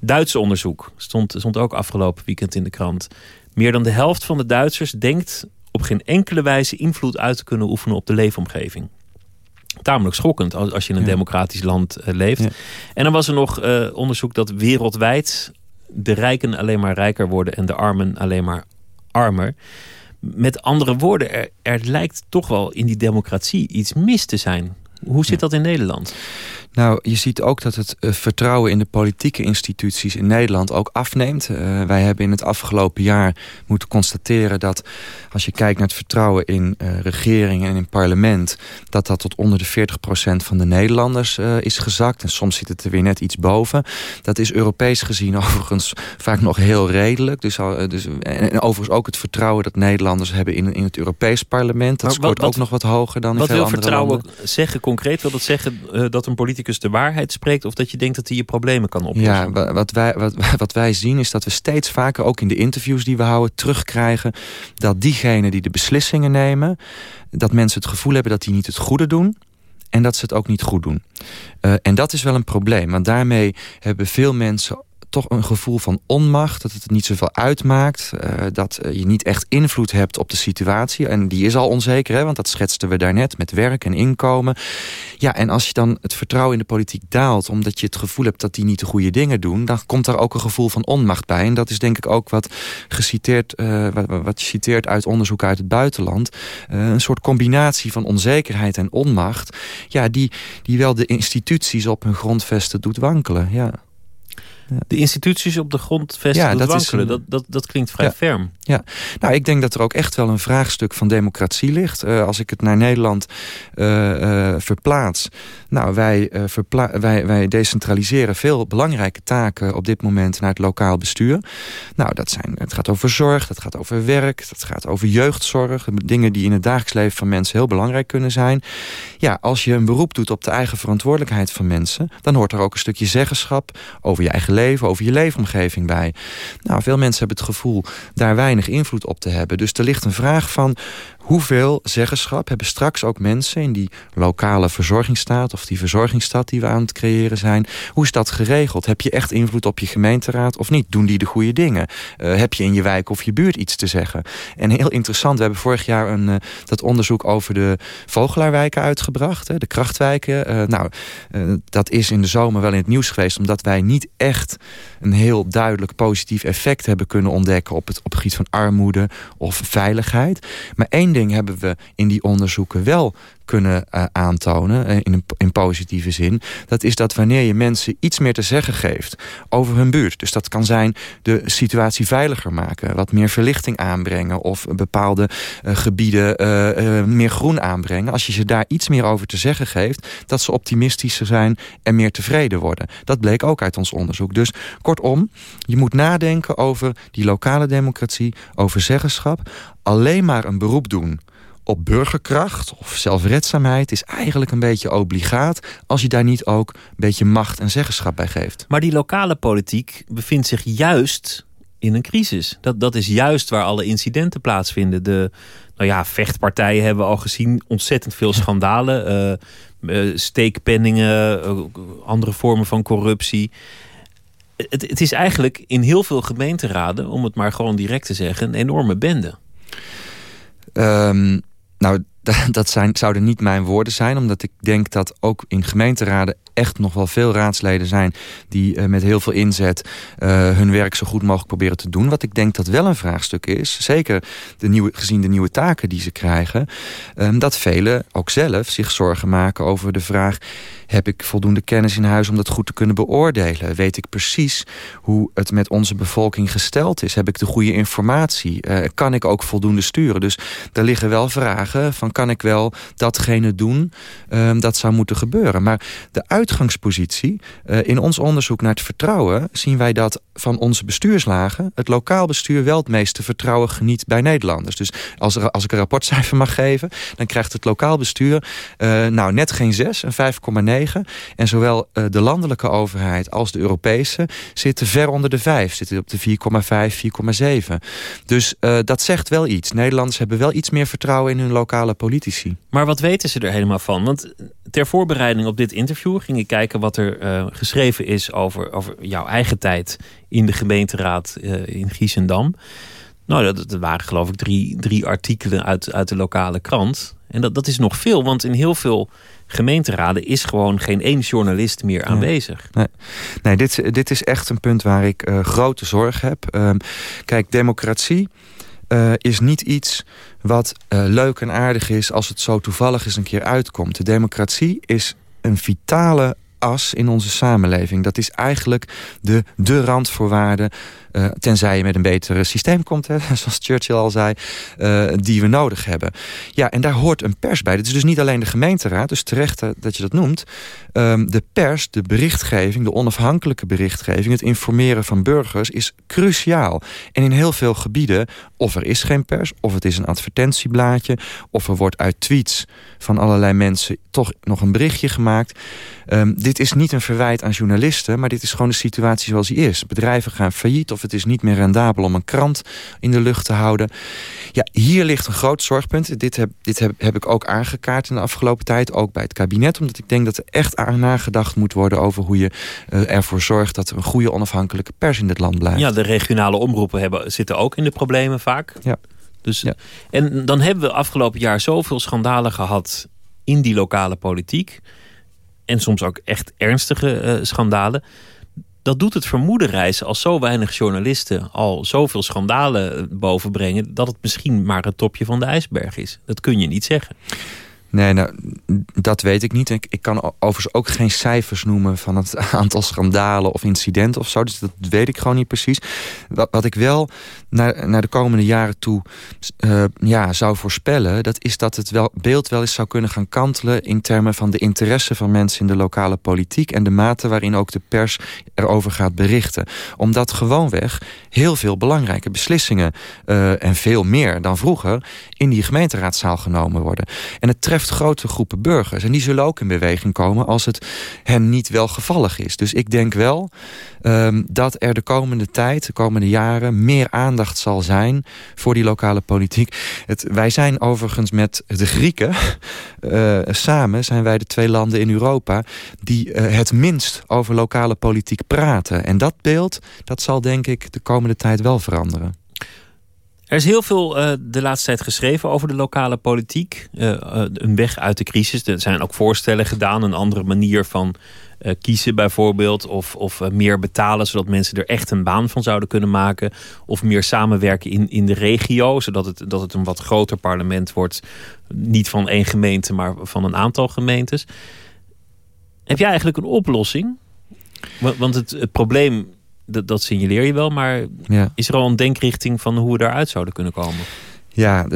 Duits onderzoek stond, stond ook afgelopen weekend in de krant. Meer dan de helft van de Duitsers denkt op geen enkele wijze invloed uit te kunnen oefenen op de leefomgeving. Tamelijk schokkend als, als je in een democratisch land uh, leeft. En dan was er nog uh, onderzoek dat wereldwijd de rijken alleen maar rijker worden en de armen alleen maar armer. Met andere woorden, er, er lijkt toch wel in die democratie iets mis te zijn. Hoe zit dat in Nederland? Nou, je ziet ook dat het uh, vertrouwen in de politieke instituties in Nederland ook afneemt. Uh, wij hebben in het afgelopen jaar moeten constateren dat als je kijkt naar het vertrouwen in uh, regeringen en in parlement, dat dat tot onder de 40% van de Nederlanders is gezakt. En soms zit het er weer net iets boven. Dat is Europees gezien overigens vaak nog heel redelijk. Dus, dus, en overigens ook het vertrouwen dat Nederlanders hebben in, in het Europees parlement. Dat scoort ook nog wat hoger dan in veel andere landen. Wat wil vertrouwen zeggen concreet? Wil dat zeggen dat een politicus de waarheid spreekt... of dat je denkt dat hij je problemen kan oplossen? Ja, wat wij, wat, wat wij zien is dat we steeds vaker... ook in de interviews die we houden terugkrijgen... dat diegenen die de beslissingen nemen... dat mensen het gevoel hebben dat die niet het goede doen en dat ze het ook niet goed doen. Uh, en dat is wel een probleem, want daarmee hebben veel mensen toch een gevoel van onmacht. Dat het niet zoveel uitmaakt. Uh, dat eh, je niet echt invloed hebt op de situatie. En die is al onzeker, hè, want dat schetsten we daarnet. Met werk en inkomen. Ja, en als je dan het vertrouwen in de politiek daalt... omdat je het gevoel hebt dat die niet de goede dingen doen... dan komt daar ook een gevoel van onmacht bij. En dat is denk ik ook wat geciteerd, uh, wat, wat je citeert uit onderzoek uit het buitenland. een soort combinatie van onzekerheid en onmacht. Ja, die, die wel de instituties op hun grondvesten doet wankelen. Ja. De instituties op de grond vestigen, ja, dat wankelen. dat, dat, dat klinkt vrij ferm. Ja, nou ik denk dat er ook echt wel een vraagstuk van democratie ligt. Uh, als ik het naar Nederland uh, uh, verplaats. Nou, wij, wij, wij decentraliseren veel belangrijke taken op dit moment naar het lokaal bestuur. Nou, dat zijn, het gaat over zorg, dat gaat over werk, dat gaat over jeugdzorg. Dingen die in het dagelijks leven van mensen heel belangrijk kunnen zijn. Ja, als je een beroep doet op de eigen verantwoordelijkheid van mensen... dan hoort er ook een stukje zeggenschap over je eigen leven, over je leefomgeving bij. Nou, veel mensen hebben het gevoel daar weinig invloed op te hebben. Dus er ligt een vraag van hoeveel zeggenschap hebben straks ook mensen in die lokale verzorgingsstaat of die verzorgingsstad die we aan het creëren zijn. Hoe is dat geregeld? Heb je echt invloed op je gemeenteraad of niet? Doen die de goede dingen? Uh, heb je in je wijk of je buurt iets te zeggen? En heel interessant, we hebben vorig jaar een, uh, dat onderzoek over de vogelaarwijken uitgebracht. Hè, de krachtwijken. Uh, nou, dat is in de zomer wel in het nieuws geweest omdat wij niet echt een heel duidelijk positief effect hebben kunnen ontdekken op het, op gebied van armoede of veiligheid. Maar één ding hebben we in die onderzoeken wel kunnen uh, aantonen, uh, in, in positieve zin. Dat is dat wanneer je mensen iets meer te zeggen geeft over hun buurt. Dus dat kan zijn de situatie veiliger maken. Wat meer verlichting aanbrengen. Of bepaalde uh, gebieden meer groen aanbrengen. Als je ze daar iets meer over te zeggen geeft. Dat ze optimistischer zijn en meer tevreden worden. Dat bleek ook uit ons onderzoek. Dus kortom, je moet nadenken over die lokale democratie. Over zeggenschap. Alleen maar een beroep doen op burgerkracht of zelfredzaamheid is eigenlijk een beetje obligaat... als je daar niet ook een beetje macht en zeggenschap bij geeft. Maar die lokale politiek bevindt zich juist in een crisis. Dat, dat is juist waar alle incidenten plaatsvinden. De nou ja, vechtpartijen hebben we al gezien. Ontzettend veel schandalen. Uh, steekpenningen, uh, andere vormen van corruptie. Het, het is eigenlijk in heel veel gemeenteraden, om het maar gewoon direct te zeggen, een enorme bende. Um, nou, dat zijn, zouden niet mijn woorden zijn, omdat ik denk dat ook in gemeenteraden echt nog wel veel raadsleden zijn die uh, met heel veel inzet uh, hun werk zo goed mogelijk proberen te doen. Wat ik denk dat wel een vraagstuk is, zeker de nieuwe, gezien de nieuwe taken die ze krijgen, um, dat velen ook zelf zich zorgen maken over de vraag heb ik voldoende kennis in huis om dat goed te kunnen beoordelen? Weet ik precies hoe het met onze bevolking gesteld is? Heb ik de goede informatie? Uh, kan ik ook voldoende sturen? Dus er liggen wel vragen van kan ik wel datgene doen um, dat zou moeten gebeuren? Maar de uitgangspositie uh, in ons onderzoek naar het vertrouwen zien wij dat van onze bestuurslagen het lokaal bestuur wel het meeste vertrouwen geniet bij Nederlanders. Dus als, als ik een rapportcijfer mag geven, dan krijgt het lokaal bestuur uh, nou net geen 6, een 5,9. En zowel uh, de landelijke overheid als de Europese zitten ver onder de 5. Zitten op de 4,5, 4,7. Dus dat zegt wel iets. Nederlanders hebben wel iets meer vertrouwen in hun lokale politici. Maar wat weten ze er helemaal van? Want ter voorbereiding op dit interview ging ik kijken wat er uh, geschreven is over, over jouw eigen tijd in de gemeenteraad in Giesendam. Nou, dat, dat, waren geloof ik drie, drie artikelen uit, uit de lokale krant. En dat, dat is nog veel, want in heel veel gemeenteraden is gewoon geen één journalist meer aanwezig. Nee, nee dit, dit is echt een punt waar ik uh, grote zorg heb. Uh, kijk, democratie uh, is niet iets wat uh, leuk en aardig is... als het zo toevallig eens een keer uitkomt. De democratie is een vitale as in onze samenleving. Dat is eigenlijk de, de randvoorwaarde uh, tenzij je met een beter systeem komt, hè, zoals Churchill al zei, uh, die we nodig hebben. Ja, en daar hoort een pers bij. Het is dus niet alleen de gemeenteraad, dus terecht uh, dat je dat noemt. Um, de pers, de berichtgeving, de onafhankelijke berichtgeving, het informeren van burgers is cruciaal. En in heel veel gebieden, of er is geen pers, of het is een advertentieblaadje, of er wordt uit tweets van allerlei mensen toch nog een berichtje gemaakt. Um, dit is niet een verwijt aan journalisten, maar dit is gewoon de situatie zoals die is. Bedrijven gaan failliet of het is niet meer rendabel om een krant in de lucht te houden. Ja, hier ligt een groot zorgpunt. Dit heb, dit heb, heb ik ook aangekaart in de afgelopen tijd, ook bij het kabinet. Omdat ik denk dat er echt aan nagedacht moet worden over hoe je uh, ervoor zorgt dat er een goede onafhankelijke pers in dit land blijft. Ja, de regionale omroepen hebben, zitten ook in de problemen vaak. Ja. Dus, ja. En dan hebben we afgelopen jaar zoveel schandalen gehad in die lokale politiek. En soms ook echt ernstige uh, schandalen dat doet het vermoeden reizen als zo weinig journalisten al zoveel schandalen bovenbrengen, dat het misschien maar het topje van de ijsberg is. Dat kun je niet zeggen. Nee, nou, dat weet ik niet. Ik, ik kan overigens ook geen cijfers noemen van het aantal schandalen of incidenten of zo. Dus dat weet ik gewoon niet precies. Wat, ik wel naar, naar de komende jaren toe uh, ja, zou voorspellen... dat is dat het wel, beeld wel eens zou kunnen gaan kantelen... in termen van de interesse van mensen in de lokale politiek... en de mate waarin ook de pers erover gaat berichten. Omdat gewoonweg heel veel belangrijke beslissingen... Uh, en veel meer dan vroeger in die gemeenteraadzaal genomen worden. En het treft grote groepen burgers. En die zullen ook in beweging komen als het hen niet welgevallig is. Dus ik denk wel um, dat er de komende tijd, de komende jaren... meer aandacht zal zijn voor die lokale politiek. Het, wij zijn overigens met de Grieken... Uh, samen zijn wij de twee landen in Europa... die uh, het minst over lokale politiek praten. En dat beeld, dat zal denk ik de komende tijd wel veranderen. Er is heel veel uh, de laatste tijd geschreven over de lokale politiek. Uh, uh, een weg uit de crisis. Er zijn ook voorstellen gedaan. Een andere manier van kiezen bijvoorbeeld. Of, of meer betalen zodat mensen er echt een baan van zouden kunnen maken. Of meer samenwerken in, in de regio. Zodat het, dat het een wat groter parlement wordt. Niet van één gemeente, maar van een aantal gemeentes. Heb jij eigenlijk een oplossing? Want het, het probleem dat, dat signaleer je wel, maar ja. is er al een denkrichting van hoe we daaruit zouden kunnen komen? Ja,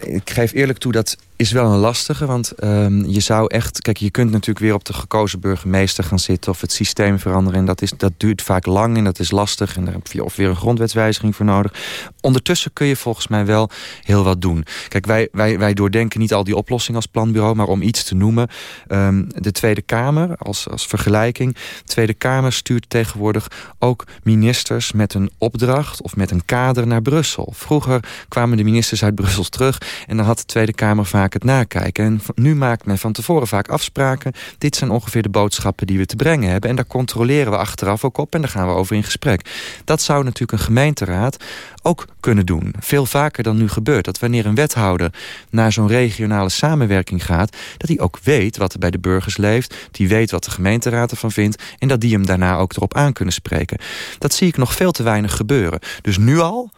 ik geef eerlijk toe dat is wel een lastige, want um, je zou echt... Kijk, je kunt natuurlijk weer op de gekozen burgemeester gaan zitten... of het systeem veranderen. En dat, is, dat duurt vaak lang en dat is lastig. En daar heb je of weer een grondwetswijziging voor nodig. Ondertussen kun je volgens mij wel heel wat doen. Kijk, wij, wij, wij doordenken niet al die oplossingen als planbureau... maar om iets te noemen, um, de Tweede Kamer als, als vergelijking... de Tweede Kamer stuurt tegenwoordig ook ministers met een opdracht... of met een kader naar Brussel. Vroeger kwamen de ministers uit Brussel terug... en dan had de Tweede Kamer vaak het nakijken. En nu maakt men van tevoren vaak afspraken. Dit zijn ongeveer de boodschappen die we te brengen hebben. En daar controleren we achteraf ook op en daar gaan we over in gesprek. Dat zou natuurlijk een gemeenteraad ook kunnen doen. Veel vaker dan nu gebeurt. Dat wanneer een wethouder naar zo'n regionale samenwerking gaat... dat hij ook weet wat er bij de burgers leeft. Die weet wat de gemeenteraad ervan vindt. En dat die hem daarna ook erop aan kunnen spreken. Dat zie ik nog veel te weinig gebeuren. Dus nu al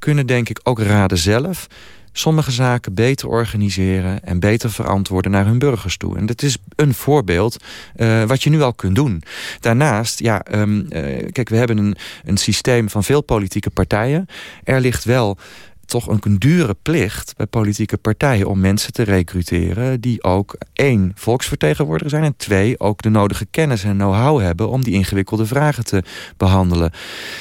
kunnen denk ik ook raden zelf sommige zaken beter organiseren en beter verantwoorden naar hun burgers toe. En dat is een voorbeeld uh, wat je nu al kunt doen. Daarnaast, ja, um, uh, kijk, we hebben een, een systeem van veel politieke partijen. Er ligt wel toch een dure plicht bij politieke partijen... om mensen te recruteren die ook één, volksvertegenwoordiger zijn... en twee, ook de nodige kennis en know-how hebben... om die ingewikkelde vragen te behandelen.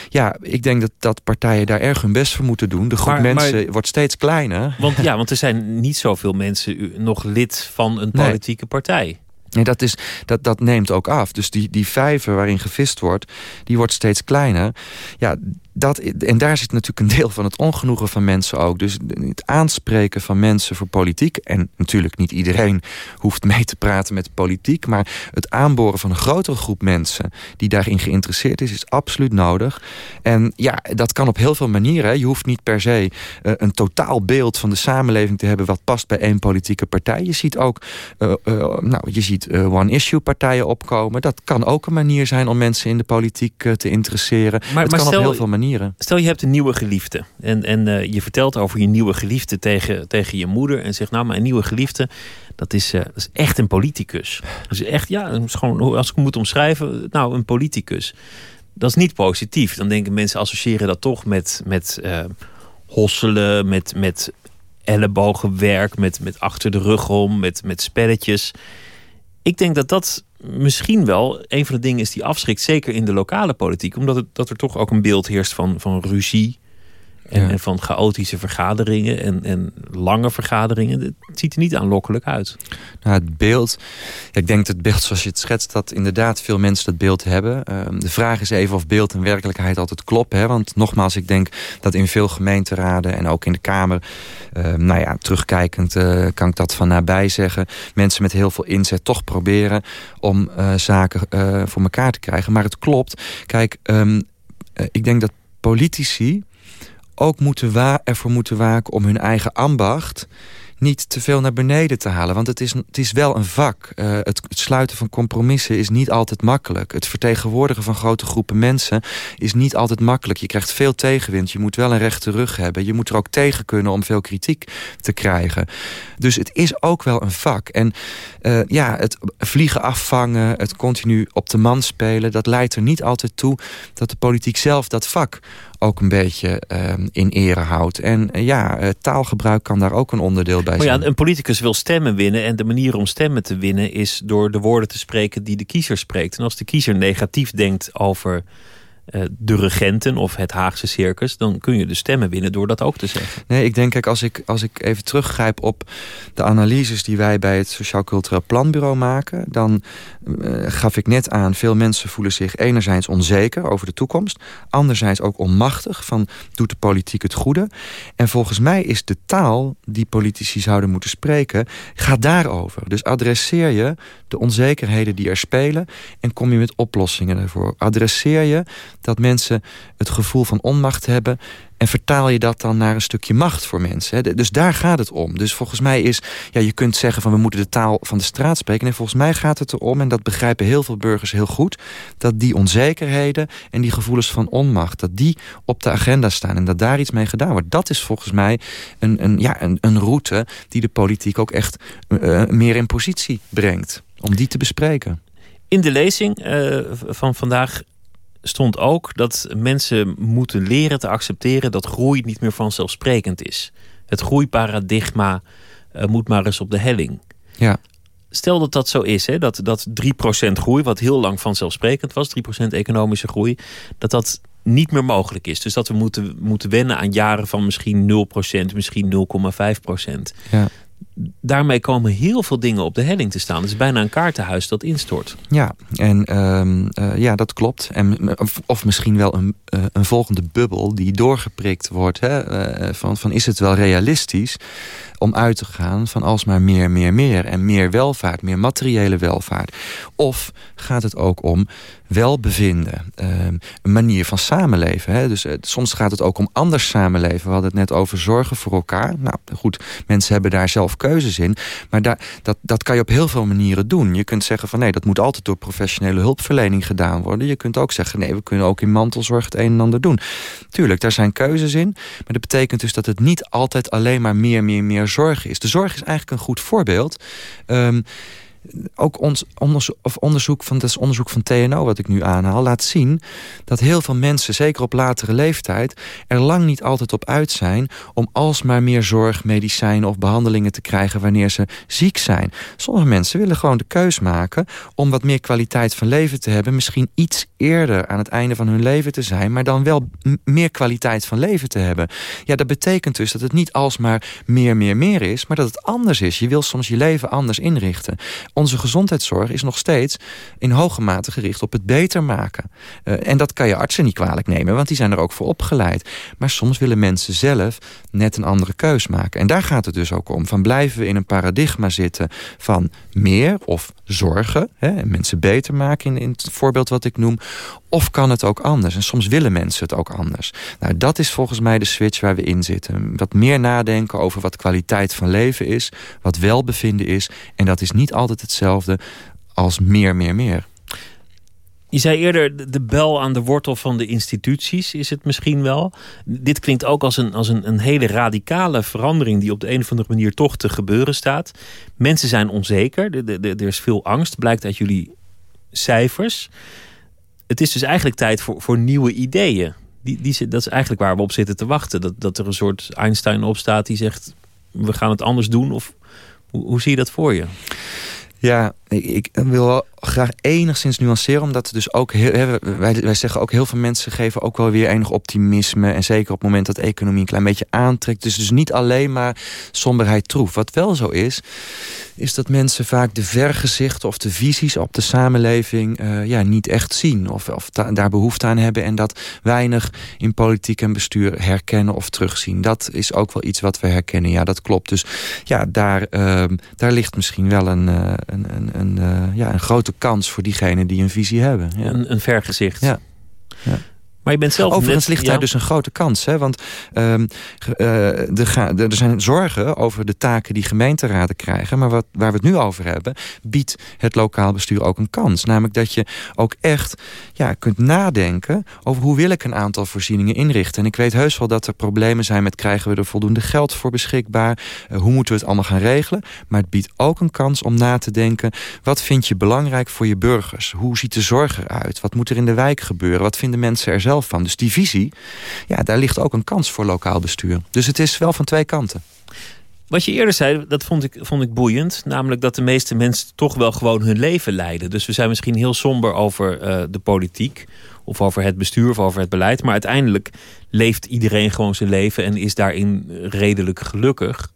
Ja, ik denk dat, dat partijen daar erg hun best voor moeten doen. De groep mensen wordt steeds kleiner. Want, ja, want er zijn niet zoveel mensen nog lid van een politieke partij. Nee, dat, is, dat, dat neemt ook af. Dus die, die vijver waarin gevist wordt, die wordt steeds kleiner. Ja, dat, en daar zit natuurlijk een deel van het ongenoegen van mensen ook. Dus het aanspreken van mensen voor politiek... en natuurlijk niet iedereen hoeft mee te praten met politiek... maar het aanboren van een grotere groep mensen... die daarin geïnteresseerd is, is absoluut nodig. En ja, dat kan op heel veel manieren. Je hoeft niet per se uh, een totaal beeld van de samenleving te hebben... wat past bij één politieke partij. Je ziet ook uh, uh, nou, je ziet one-issue partijen opkomen. Dat kan ook een manier zijn om mensen in de politiek te interesseren. Maar, het maar kan stel, op heel veel manieren. Stel je hebt een nieuwe geliefde. En, en uh, je vertelt over je nieuwe geliefde tegen, tegen je moeder. En zegt nou mijn nieuwe geliefde. Dat is, uh, dat is echt een politicus. Dus echt, ja, is gewoon, als ik moet omschrijven. Nou, een politicus. Dat is niet positief. Dan denken mensen associëren dat toch met, met uh, hosselen. Met, met ellebogenwerk. Met, met achter de rug om. Met, met spelletjes. Ik denk dat dat misschien wel een van de dingen is die afschrikt, zeker in de lokale politiek, omdat het, dat er toch ook een beeld heerst van, van ruzie. En, en, van chaotische vergaderingen en, en lange vergaderingen. Het ziet er niet aanlokkelijk uit. Nou, het beeld, ik denk dat het beeld zoals je het schetst... dat inderdaad veel mensen dat beeld hebben. Uh, de vraag is even of beeld en werkelijkheid altijd kloppen. Hè? Want nogmaals, ik denk dat in veel gemeenteraden en ook in de Kamer... Uh, nou ja, terugkijkend uh, kan ik dat van nabij zeggen... mensen met heel veel inzet toch proberen om eh, zaken voor elkaar te krijgen. Maar het klopt. Kijk, um, ik denk dat politici ook moeten ervoor moeten waken om hun eigen ambacht niet te veel naar beneden te halen. Want het is, het is wel een vak. Uh, het, sluiten van compromissen is niet altijd makkelijk. Het vertegenwoordigen van grote groepen mensen is niet altijd makkelijk. Je krijgt veel tegenwind. Je moet wel een rechte rug hebben. Je moet er ook tegen kunnen om veel kritiek te krijgen. Dus het is ook wel een vak. En uh, ja, het vliegen afvangen, het continu op de man spelen... dat leidt er niet altijd toe dat de politiek zelf dat vak ook een beetje uh, in ere houdt. En uh, ja, taalgebruik kan daar ook een onderdeel bij zijn. Maar ja, een politicus wil stemmen winnen... en de manier om stemmen te winnen is door de woorden te spreken die de kiezer spreekt. En als de kiezer negatief denkt over eh, de regenten of het Haagse circus... dan kun je de stemmen winnen door dat ook te zeggen. Nee, ik denk, kijk, als ik, als ik even teruggrijp op de analyses... die wij bij het Sociaal Cultureel Planbureau maken... dan uh, gaf ik net aan, veel mensen voelen zich enerzijds onzeker over de toekomst... anderzijds ook onmachtig van doet de politiek het goede. En volgens mij is de taal die politici zouden moeten spreken... gaat daarover. Dus adresseer je de onzekerheden die er spelen... en kom je met oplossingen ervoor. Adresseer je dat mensen het gevoel van onmacht hebben... en vertaal je dat dan naar een stukje macht voor mensen. Dus daar gaat het om. Dus volgens mij is, ja, je kunt zeggen van we moeten de taal van de straat spreken. En volgens mij gaat het erom, en dat begrijpen heel veel burgers heel goed... dat die onzekerheden en die gevoelens van onmacht... dat die op de agenda staan en dat daar iets mee gedaan wordt. Dat is volgens mij een, een, ja, een, een route die de politiek ook echt uh, meer in positie brengt. Om die te bespreken. In de lezing uh, van vandaag stond ook dat mensen moeten leren te accepteren dat groei niet meer vanzelfsprekend is. Het groeiparadigma uh, moet maar eens op de helling. Ja. Stel dat dat zo is, hè, dat, dat 3% groei, wat heel lang vanzelfsprekend was, 3% economische groei, dat dat niet meer mogelijk is. Dus dat we moeten, moeten wennen aan jaren van misschien 0%, misschien 0,5%. Ja daarmee komen heel veel dingen op de helling te staan. Het is bijna een kaartenhuis dat instort. Ja, en uh, uh, ja, dat klopt. En, of, misschien wel een, uh, een volgende bubbel die doorgeprikt wordt. Hè? van, van is het wel realistisch om uit te gaan van alsmaar meer, meer, meer. En meer welvaart, meer materiële welvaart. Of gaat het ook om welbevinden. Ehm, een manier van samenleven. Hè? Dus soms gaat het ook om anders samenleven. We hadden het net over zorgen voor elkaar. Nou goed, mensen hebben daar zelf keuzes in. Maar daar, dat, dat kan je op heel veel manieren doen. Je kunt zeggen van nee, dat moet altijd door professionele hulpverlening gedaan worden. Je kunt ook zeggen nee, we kunnen ook in mantelzorg het een en ander doen. Tuurlijk, daar zijn keuzes in. Maar dat betekent dus dat het niet altijd alleen maar meer, meer, meer zorg is. De zorg is eigenlijk een goed voorbeeld. Um, ook ons onderzoek, of onderzoek van, dat is onderzoek van TNO wat ik nu aanhaal... laat zien dat heel veel mensen, zeker op latere leeftijd... er lang niet altijd op uit zijn om alsmaar meer zorg, medicijnen of behandelingen te krijgen... wanneer ze ziek zijn. Sommige mensen willen gewoon de keus maken om wat meer kwaliteit van leven te hebben. Misschien iets eerder aan het einde van hun leven te zijn... maar dan wel meer kwaliteit van leven te hebben. Ja, dat betekent dus dat het niet alsmaar meer, meer, meer is... maar dat het anders is. Je wil soms je leven anders inrichten onze gezondheidszorg is nog steeds in hoge mate gericht op het beter maken. Uh, en dat kan je artsen niet kwalijk nemen, want die zijn er ook voor opgeleid. Maar soms willen mensen zelf net een andere keus maken. En daar gaat het dus ook om. Van blijven we in een paradigma zitten van meer of zorgen. Hè, en mensen beter maken in, in het voorbeeld wat ik noem. Of kan het ook anders? En soms willen mensen het ook anders. Nou, dat is volgens mij de switch waar we in zitten. Wat meer nadenken over wat kwaliteit van leven is. Wat welbevinden is. En dat is niet altijd hetzelfde als meer, meer, meer. Je zei eerder, de bel aan de wortel van de instituties is het misschien wel. Dit klinkt ook als een, als een, een hele radicale verandering... die op de een of andere manier toch te gebeuren staat. Mensen zijn onzeker, er is veel angst, blijkt uit jullie cijfers. Het is dus eigenlijk tijd voor, voor nieuwe ideeën. Die, die, dat is eigenlijk waar we op zitten te wachten. Dat, dat er een soort Einstein opstaat die zegt... we gaan het anders doen. Of hoe, hoe zie je dat voor je? Ja, ik wil graag enigszins nuanceren. Omdat dus ook heel, wij, wij zeggen ook heel veel mensen geven ook wel weer enig optimisme. En zeker op het moment dat de economie een klein beetje aantrekt. Dus, dus niet alleen maar somberheid troef. Wat wel zo is, is dat mensen vaak de vergezichten of de visies op de samenleving uh, ja, niet echt zien. Of, of daar behoefte aan hebben. En dat weinig in politiek en bestuur herkennen of terugzien. Dat is ook wel iets wat we herkennen. Ja, dat klopt. Dus ja, daar, uh, daar ligt misschien wel een, uh, een, een, een, uh, ja, een grote kans voor diegenen die een visie hebben. Ja. Een, een vergezicht. Ja. ja. Maar je bent zelf Overigens ligt daar dus een grote kans. Hè? Want um, uh, er zijn zorgen over de taken die gemeenteraden krijgen. Maar wat, waar we het nu over hebben, biedt het lokaal bestuur ook een kans. Namelijk dat je ook echt ja, kunt nadenken over hoe wil ik een aantal voorzieningen inrichten. En ik weet heus wel dat er problemen zijn met krijgen we er voldoende geld voor beschikbaar. Uh, hoe moeten we het allemaal gaan regelen. Maar het biedt ook een kans om na te denken. Wat vind je belangrijk voor je burgers? Hoe ziet de zorg eruit? Wat moet er in de wijk gebeuren? Wat vinden mensen er zelf van? Dus die visie, ja, daar ligt ook een kans voor lokaal bestuur. Dus het is wel van twee kanten. Wat je eerder zei, dat vond ik, vond ik boeiend. Namelijk dat de meeste mensen toch wel gewoon hun leven leiden. Dus we zijn misschien heel somber over uh, de politiek. Of over het bestuur of over het beleid. Maar uiteindelijk leeft iedereen gewoon zijn leven. En is daarin redelijk gelukkig.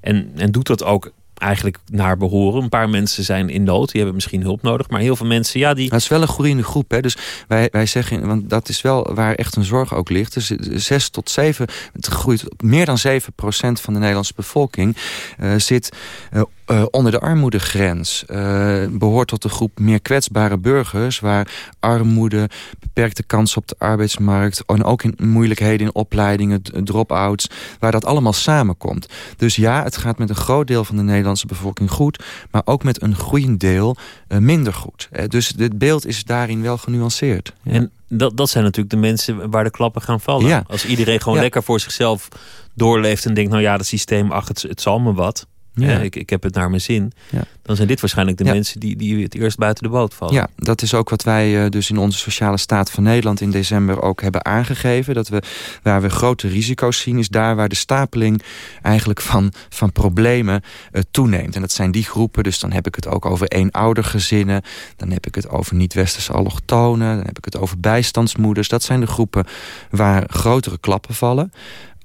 En, en doet dat ook eigenlijk naar behoren. Een paar mensen zijn in nood, die hebben misschien hulp nodig. Maar heel veel mensen, ja, die... Dat is wel een groeiende groep. Hè? Dus wij, wij zeggen, want dat is wel waar echt een zorg ook ligt. Dus 6 tot 7, het groeit meer dan 7 procent van de Nederlandse bevolking... Uh, zit uh, uh, onder de armoedegrens. Uh, behoort tot de groep meer kwetsbare burgers... waar armoede, beperkte kansen op de arbeidsmarkt... en ook in moeilijkheden in opleidingen, drop-outs... waar dat allemaal samenkomt. Dus ja, het gaat met een groot deel van de Nederlandse bevolking goed... maar ook met een groeiend deel uh, minder goed. dus het beeld is daarin wel genuanceerd. En dat, dat zijn natuurlijk de mensen waar de klappen gaan vallen. Ja. Als iedereen gewoon ja. lekker voor zichzelf doorleeft... en denkt, nou ja, dat systeem, ach, het, het zal me wat... Ja. ik, ik heb het naar mijn zin. Ja. Dan zijn dit waarschijnlijk de mensen die, die het eerst buiten de boot vallen. Ja, dat is ook wat wij uh, dus in onze Sociale Staat van Nederland in december ook hebben aangegeven. Dat we waar we grote risico's zien, is daar waar de stapeling eigenlijk van, van problemen uh, toeneemt. En dat zijn die groepen, dus dan heb ik het ook over eenoudergezinnen. Dan heb ik het over niet-westerse allochtonen. Dan heb ik het over bijstandsmoeders. Dat zijn de groepen waar grotere klappen vallen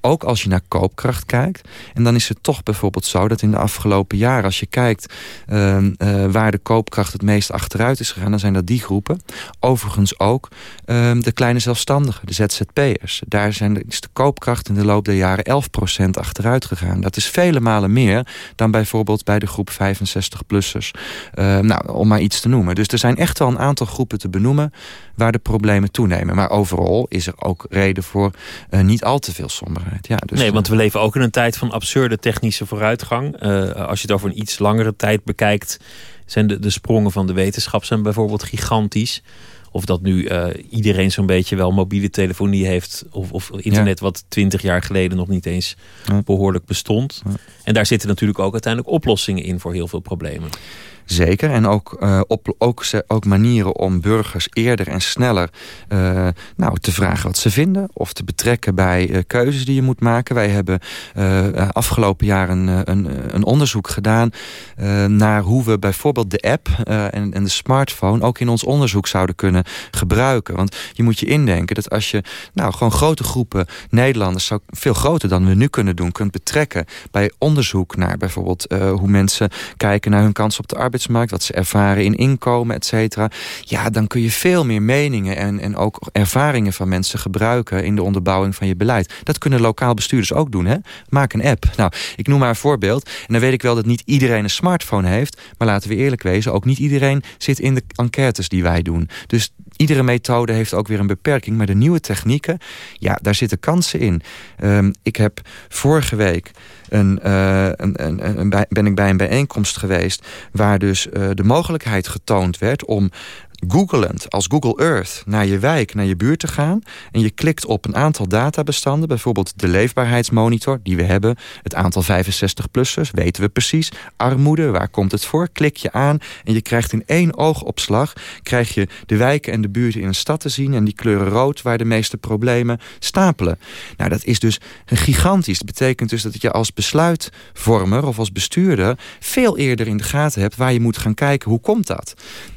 ook als je naar koopkracht kijkt. En dan is het toch bijvoorbeeld zo dat in de afgelopen jaren... als je kijkt uh, uh, waar de koopkracht het meest achteruit is gegaan... dan zijn dat die groepen. Overigens ook uh, de kleine zelfstandigen, de ZZP'ers. Daar zijn, is de koopkracht in de loop der jaren 11% achteruit gegaan. Dat is vele malen meer dan bijvoorbeeld bij de groep 65-plussers. Ehm, nou, om maar iets te noemen. Dus er zijn echt wel een aantal groepen te benoemen... waar de problemen toenemen. Maar overal is er ook reden voor eh, niet al te veel somberheid. Ja, dus nee, want we leven ook in een tijd van absurde technische vooruitgang. Uh, als je het over een iets langere tijd bekijkt, zijn de, de sprongen van de wetenschap zijn bijvoorbeeld gigantisch. Of dat nu uh, iedereen zo'n beetje wel mobiele telefonie heeft. Of, of internet ja. wat twintig jaar geleden nog niet eens ja. behoorlijk bestond. Ja. En daar zitten natuurlijk ook uiteindelijk oplossingen in voor heel veel problemen. Zeker. En ook, op, ook, ook manieren om burgers eerder en sneller uh, nou, te vragen wat ze vinden. Of te betrekken bij uh, keuzes die je moet maken. Wij hebben afgelopen jaar een, een, een onderzoek gedaan naar hoe we bijvoorbeeld de app en, en de smartphone ook in ons onderzoek zouden kunnen gebruiken. Want je moet je indenken dat als je nou, gewoon grote groepen Nederlanders, veel groter dan we nu kunnen doen, kunt betrekken bij onderzoek naar bijvoorbeeld hoe mensen kijken naar hun kans op de arbeidsmarkt arbeidsmarkt, wat ze ervaren in inkomen, et cetera. Ja, dan kun je veel meer meningen en, en ook ervaringen van mensen gebruiken in de onderbouwing van je beleid. Dat kunnen lokaal bestuurders ook doen. Hè? Maak een app. Nou, ik noem maar een voorbeeld. En dan weet ik wel dat niet iedereen een smartphone heeft. Maar laten we eerlijk wezen, ook niet iedereen zit in de enquêtes die wij doen. Dus iedere methode heeft ook weer een beperking. Maar de nieuwe technieken, ja, daar zitten kansen in. Um, ik heb vorige week een, uh, een, een, een, ben ik bij een bijeenkomst geweest... waar dus uh, de mogelijkheid getoond werd om googelend als Google Earth naar je wijk, naar je buurt te gaan... en je klikt op een aantal databestanden... bijvoorbeeld de leefbaarheidsmonitor die we hebben... het aantal 65-plussers, weten we precies. Armoede, waar komt het voor? Klik je aan en je krijgt in één oogopslag... krijg je de wijken en de buurten in een stad te zien... en die kleuren rood waar de meeste problemen stapelen. Nou, dat is dus gigantisch. Dat betekent dus dat je als besluitvormer of als bestuurder... veel eerder in de gaten hebt waar je moet gaan kijken. Hoe komt dat?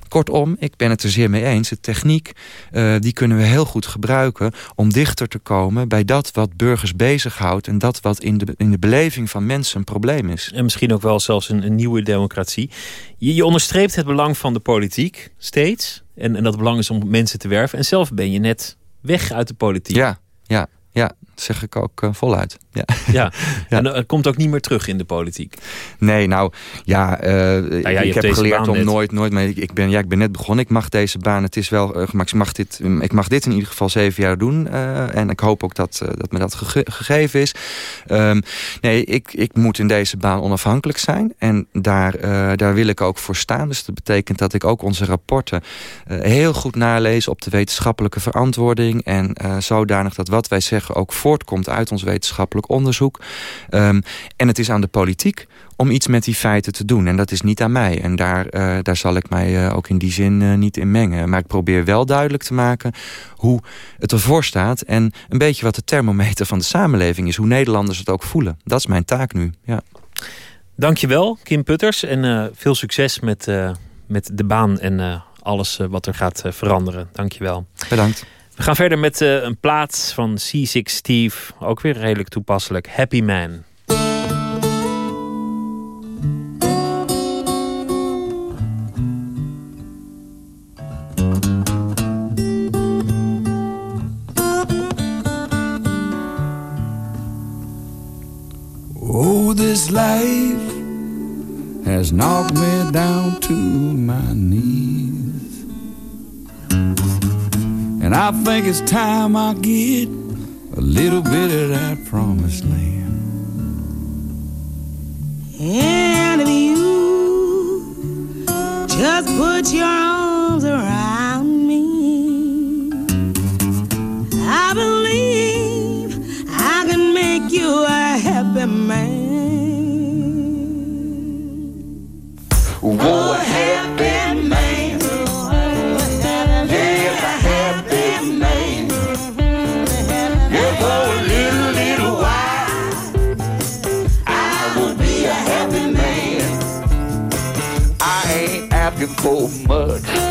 Kortom, ik ben het er zeer mee eens. De techniek uh, die kunnen we heel goed gebruiken om dichter te komen bij dat wat burgers bezighoudt en dat wat in de, in de beleving van mensen een probleem is. En misschien ook wel zelfs een, een nieuwe democratie. Je, je, onderstreept het belang van de politiek steeds. En, en dat belang is om mensen te werven. En zelf ben je net weg uit de politiek. Ja, ja, ja. Zeg ik ook uh, voluit. Ja. Ja. ja. en uh, komt ook niet meer terug in de politiek? Nee, nou ja, uh, nou ja ik heb geleerd om nooit, nooit mee. Ik ben, ja, ik ben net begonnen. Ik mag deze baan. Het is wel, maar ik mag dit, ik mag dit in ieder geval zeven jaar doen. en ik hoop ook dat, dat me dat ge gegeven is. Um, nee, ik, ik moet in deze baan onafhankelijk zijn. En daar, daar wil ik ook voor staan. Dus dat betekent dat ik ook onze rapporten heel goed nalees op de wetenschappelijke verantwoording. En zodanig dat wat wij zeggen ook voortkomt uit ons wetenschappelijk onderzoek. Um, en het is aan de politiek om iets met die feiten te doen. En dat is niet aan mij. En daar, uh, daar zal ik mij uh, ook in die zin uh, niet in mengen. Maar ik probeer wel duidelijk te maken hoe het ervoor staat... en een beetje wat de thermometer van de samenleving is. Hoe Nederlanders het ook voelen. Dat is mijn taak nu, ja. Dankjewel, Kim Putters. En veel succes met, met de baan en alles wat er gaat veranderen. Dankjewel. Bedankt. We gaan verder met uh, een plaat van C6 Steve. Ook weer redelijk toepasselijk. Happy Man. Oh, this life has knocked me down to my knees. And I think it's time I get a little bit of that promised land. And if you just put your arms around me, I believe I can make you a happy man. Oh, happy man. cold mud.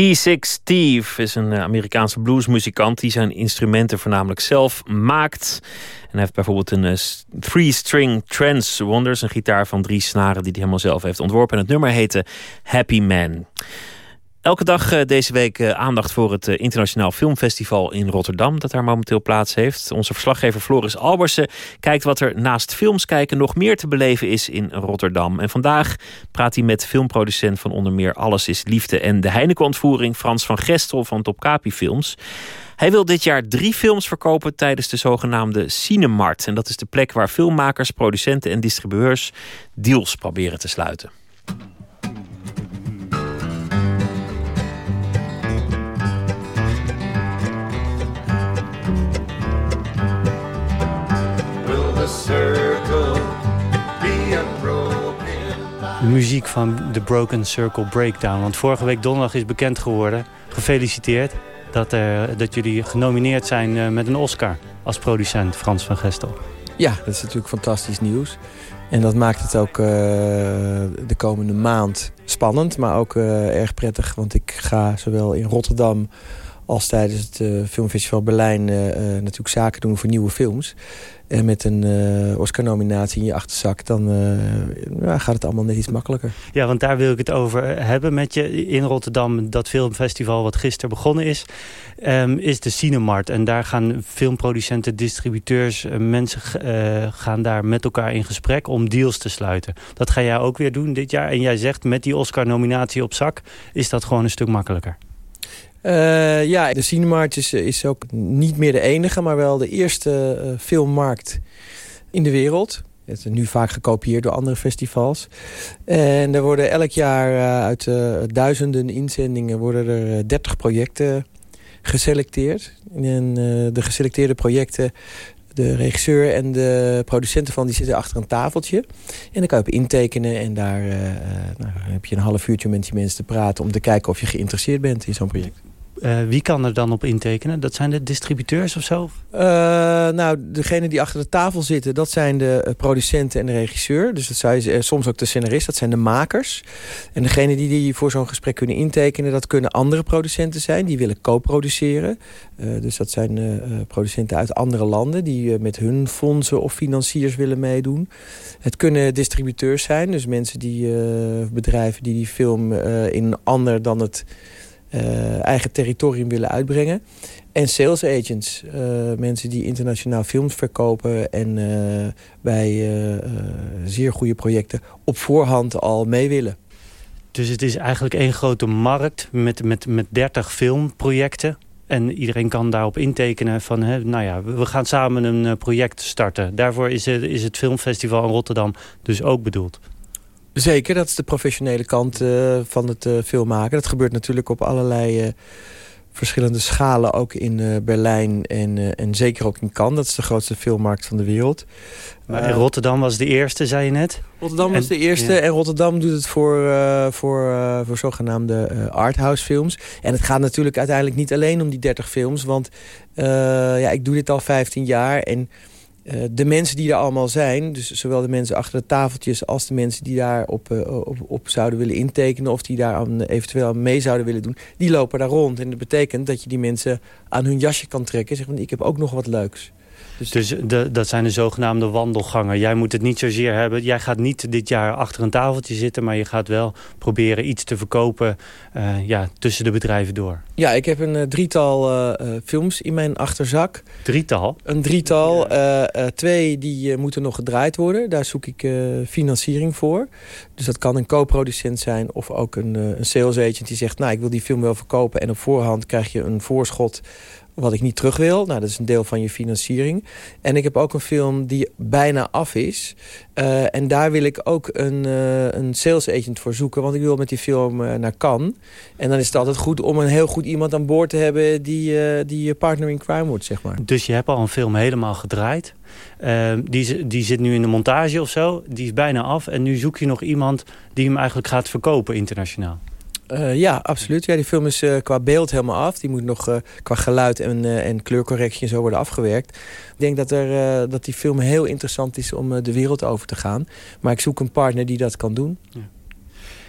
C6 Steve is een eh, Amerikaanse bluesmuzikant die zijn instrumenten voornamelijk zelf maakt. En hij heeft bijvoorbeeld een eh, three-string trance wonders, een gitaar van drie snaren die hij helemaal zelf heeft ontworpen. En het nummer heette Happy Man. Elke dag eh, deze week eh, aandacht voor het eh, Internationaal Filmfestival in Rotterdam, dat daar momenteel plaats heeft. Onze verslaggever Floris Albersen kijkt wat er naast films kijken nog meer te beleven is in Rotterdam. En vandaag praat hij met filmproducent van onder meer Alles is Liefde en de Heineken-ontvoering Frans van Gestel van Topkapi Films. Hij wil dit jaar drie films verkopen tijdens de zogenaamde Cinemart. En dat is de plek waar filmmakers, producenten en distribueurs deals proberen te sluiten. Muziek van The Broken Circle Breakdown. Want vorige week donderdag is bekend geworden, gefeliciteerd... dat, dat jullie genomineerd zijn eh, met een Oscar als producent, Frans van Gestel. Ja, dat is natuurlijk fantastisch nieuws. En dat maakt het ook eh, de komende maand spannend, maar ook eh, erg prettig. Want ik ga zowel in Rotterdam als tijdens het Filmfestival Berlijn natuurlijk zaken doen voor nieuwe films. En met een eh, Oscar-nominatie in je achterzak, dan eh, ja, gaat het allemaal net iets makkelijker. Ja, want daar wil ik het over hebben met je. In Rotterdam, dat filmfestival wat gisteren begonnen is, ehm, is de Cinemart. En daar gaan filmproducenten, distributeurs, eh, mensen eh, gaan daar met elkaar in gesprek om deals te sluiten. Dat ga jij ook weer doen dit jaar. En jij zegt, met die Oscar-nominatie op zak, is dat gewoon een stuk makkelijker. Eh, ja, de Cinemarkt is, is ook niet meer de enige, maar wel de eerste eh, filmmarkt in de wereld. Het is nu vaak gekopieerd door andere festivals. En er worden elk jaar eh, uit eh, duizenden inzendingen worden er eh, 30 projecten geselecteerd. En eh, de geselecteerde projecten, de regisseur en de producenten van, die zitten achter een tafeltje. En dan kan je op intekenen en daar eh, eh, nou, heb je een half uurtje met die mensen te praten... om te kijken of je geïnteresseerd bent in zo'n project. Eh, wie kan er dan op intekenen? Dat zijn de distributeurs of zo? Uh, nou, degene die achter de tafel zitten, dat zijn de uh, producenten en de regisseur. Dus dat zijn soms ook de scenarist, dat zijn de makers. En degene die, die voor zo'n gesprek kunnen intekenen, dat kunnen andere producenten zijn. Die willen co-produceren. dus dat zijn producenten uit andere landen die met hun fondsen of financiers willen meedoen. Het kunnen distributeurs zijn, dus mensen die, bedrijven die die film in ander dan het... Uh, eigen territorium willen uitbrengen. En sales agents, uh, mensen die internationaal films verkopen... en bij zeer goede projecten op voorhand al mee willen. Dus het is eigenlijk één grote markt met, met, met 30 filmprojecten. En iedereen kan daarop intekenen van, hè, nou ja, we gaan samen een project starten. Daarvoor is het, is het filmfestival in Rotterdam dus ook bedoeld. Zeker, dat is de professionele kant uh, van het uh, filmmaken. Dat gebeurt natuurlijk op allerlei uh, verschillende schalen. Ook in Berlijn en, en zeker ook in Cannes. Dat is de grootste filmmarkt van de wereld. Maar in Rotterdam was de eerste, zei je net? Rotterdam was de eerste. Ja. En Rotterdam doet het voor, voor, voor zogenaamde arthouse films. En het gaat natuurlijk uiteindelijk niet alleen om die 30 films. Want ja, ik doe dit al 15 jaar en... Uh, de mensen die er allemaal zijn, dus zowel de mensen achter de tafeltjes... als de mensen die daar op, op, op, zouden willen intekenen... of die daar aan, eventueel mee zouden willen doen, die lopen daar rond. En dat betekent dat je die mensen aan hun jasje kan trekken... en zeggen, ik heb ook nog wat leuks. Dus, dus de, dat zijn de zogenaamde wandelgangen. Jij moet het niet zozeer hebben. Jij gaat niet dit jaar achter een tafeltje zitten... maar je gaat wel proberen iets te verkopen uh, ja, tussen de bedrijven door. Ja, ik heb een uh, drietal uh, films in mijn achterzak. Drietal? Een drietal. Twee die moeten nog gedraaid worden. Daar zoek ik financiering voor. Dus dat kan een co-producent zijn of ook een, een sales agent die zegt... nou, ik wil die film wel verkopen en op voorhand krijg je een voorschot wat ik niet terug wil. Nou, dat is een deel van je financiering. En ik heb ook een film die bijna af is. Uh, en daar wil ik ook een, uh, een sales agent voor zoeken. Want ik wil met die film uh, naar Cannes. En dan is het altijd goed om een heel goed iemand aan boord te hebben... die, die je partner in crime wordt, zeg maar. Dus je hebt al een film helemaal gedraaid. die, die zit nu in de montage of zo. Die is bijna af. En nu zoek je nog iemand die hem eigenlijk gaat verkopen internationaal. Uh, ja, absoluut. Ja, die film is uh, qua beeld helemaal af. Die moet nog uh, qua geluid en, en kleurcorrectie en zo worden afgewerkt. Ik denk dat, er, dat die film heel interessant is om de wereld over te gaan. Maar ik zoek een partner die dat kan doen. Ja.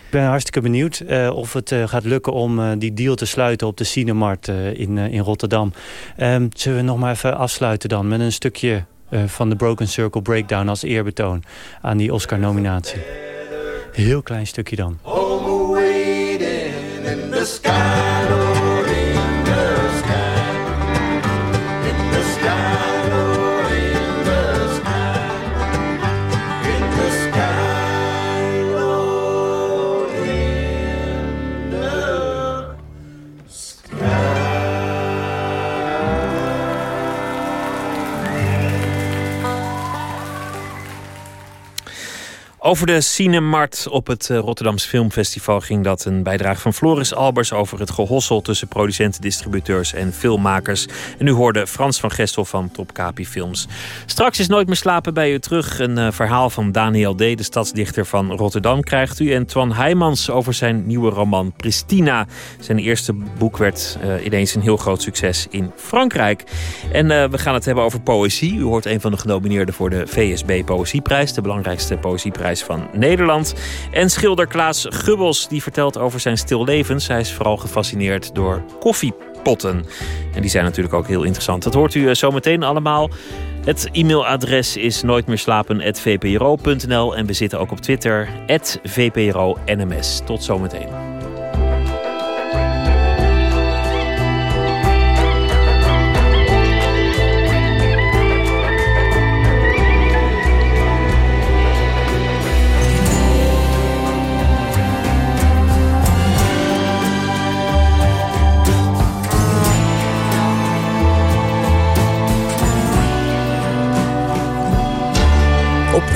Ik ben hartstikke benieuwd of het gaat lukken om die deal te sluiten op de Cinemart in, in Rotterdam. Um, zullen we nog maar even afsluiten dan met een stukje van de Broken Circle Breakdown als eerbetoon aan die Oscar-nominatie. Heel klein stukje dan. In the the sky, Over de Cinemart op het eh, Rotterdamse Filmfestival ging dat een bijdrage van Floris Albers over het gehossel tussen producenten, distributeurs en filmmakers. En u hoorde Frans van Gestel van Top Capi Films. Straks is Nooit meer slapen bij u terug. Een eh, verhaal van Daniel D., de stadsdichter van Rotterdam, krijgt u. En Twan Heijmans over zijn nieuwe roman Pristina. Zijn eerste boek werd eh, ineens een heel groot succes in Frankrijk. En we gaan het hebben over poëzie. U hoort een van de genomineerden voor de VSB Poëzieprijs, de belangrijkste poëzieprijs van Nederland. En schilder Klaas Gubbels die vertelt over zijn stillevens. Hij is vooral gefascineerd door koffiepotten. En die zijn natuurlijk ook heel interessant. Dat hoort u eh, zometeen allemaal. Het e-mailadres is nooitmeerslapen.vpro.nl en we zitten ook op Twitter, @vpro_nms. Tot zometeen.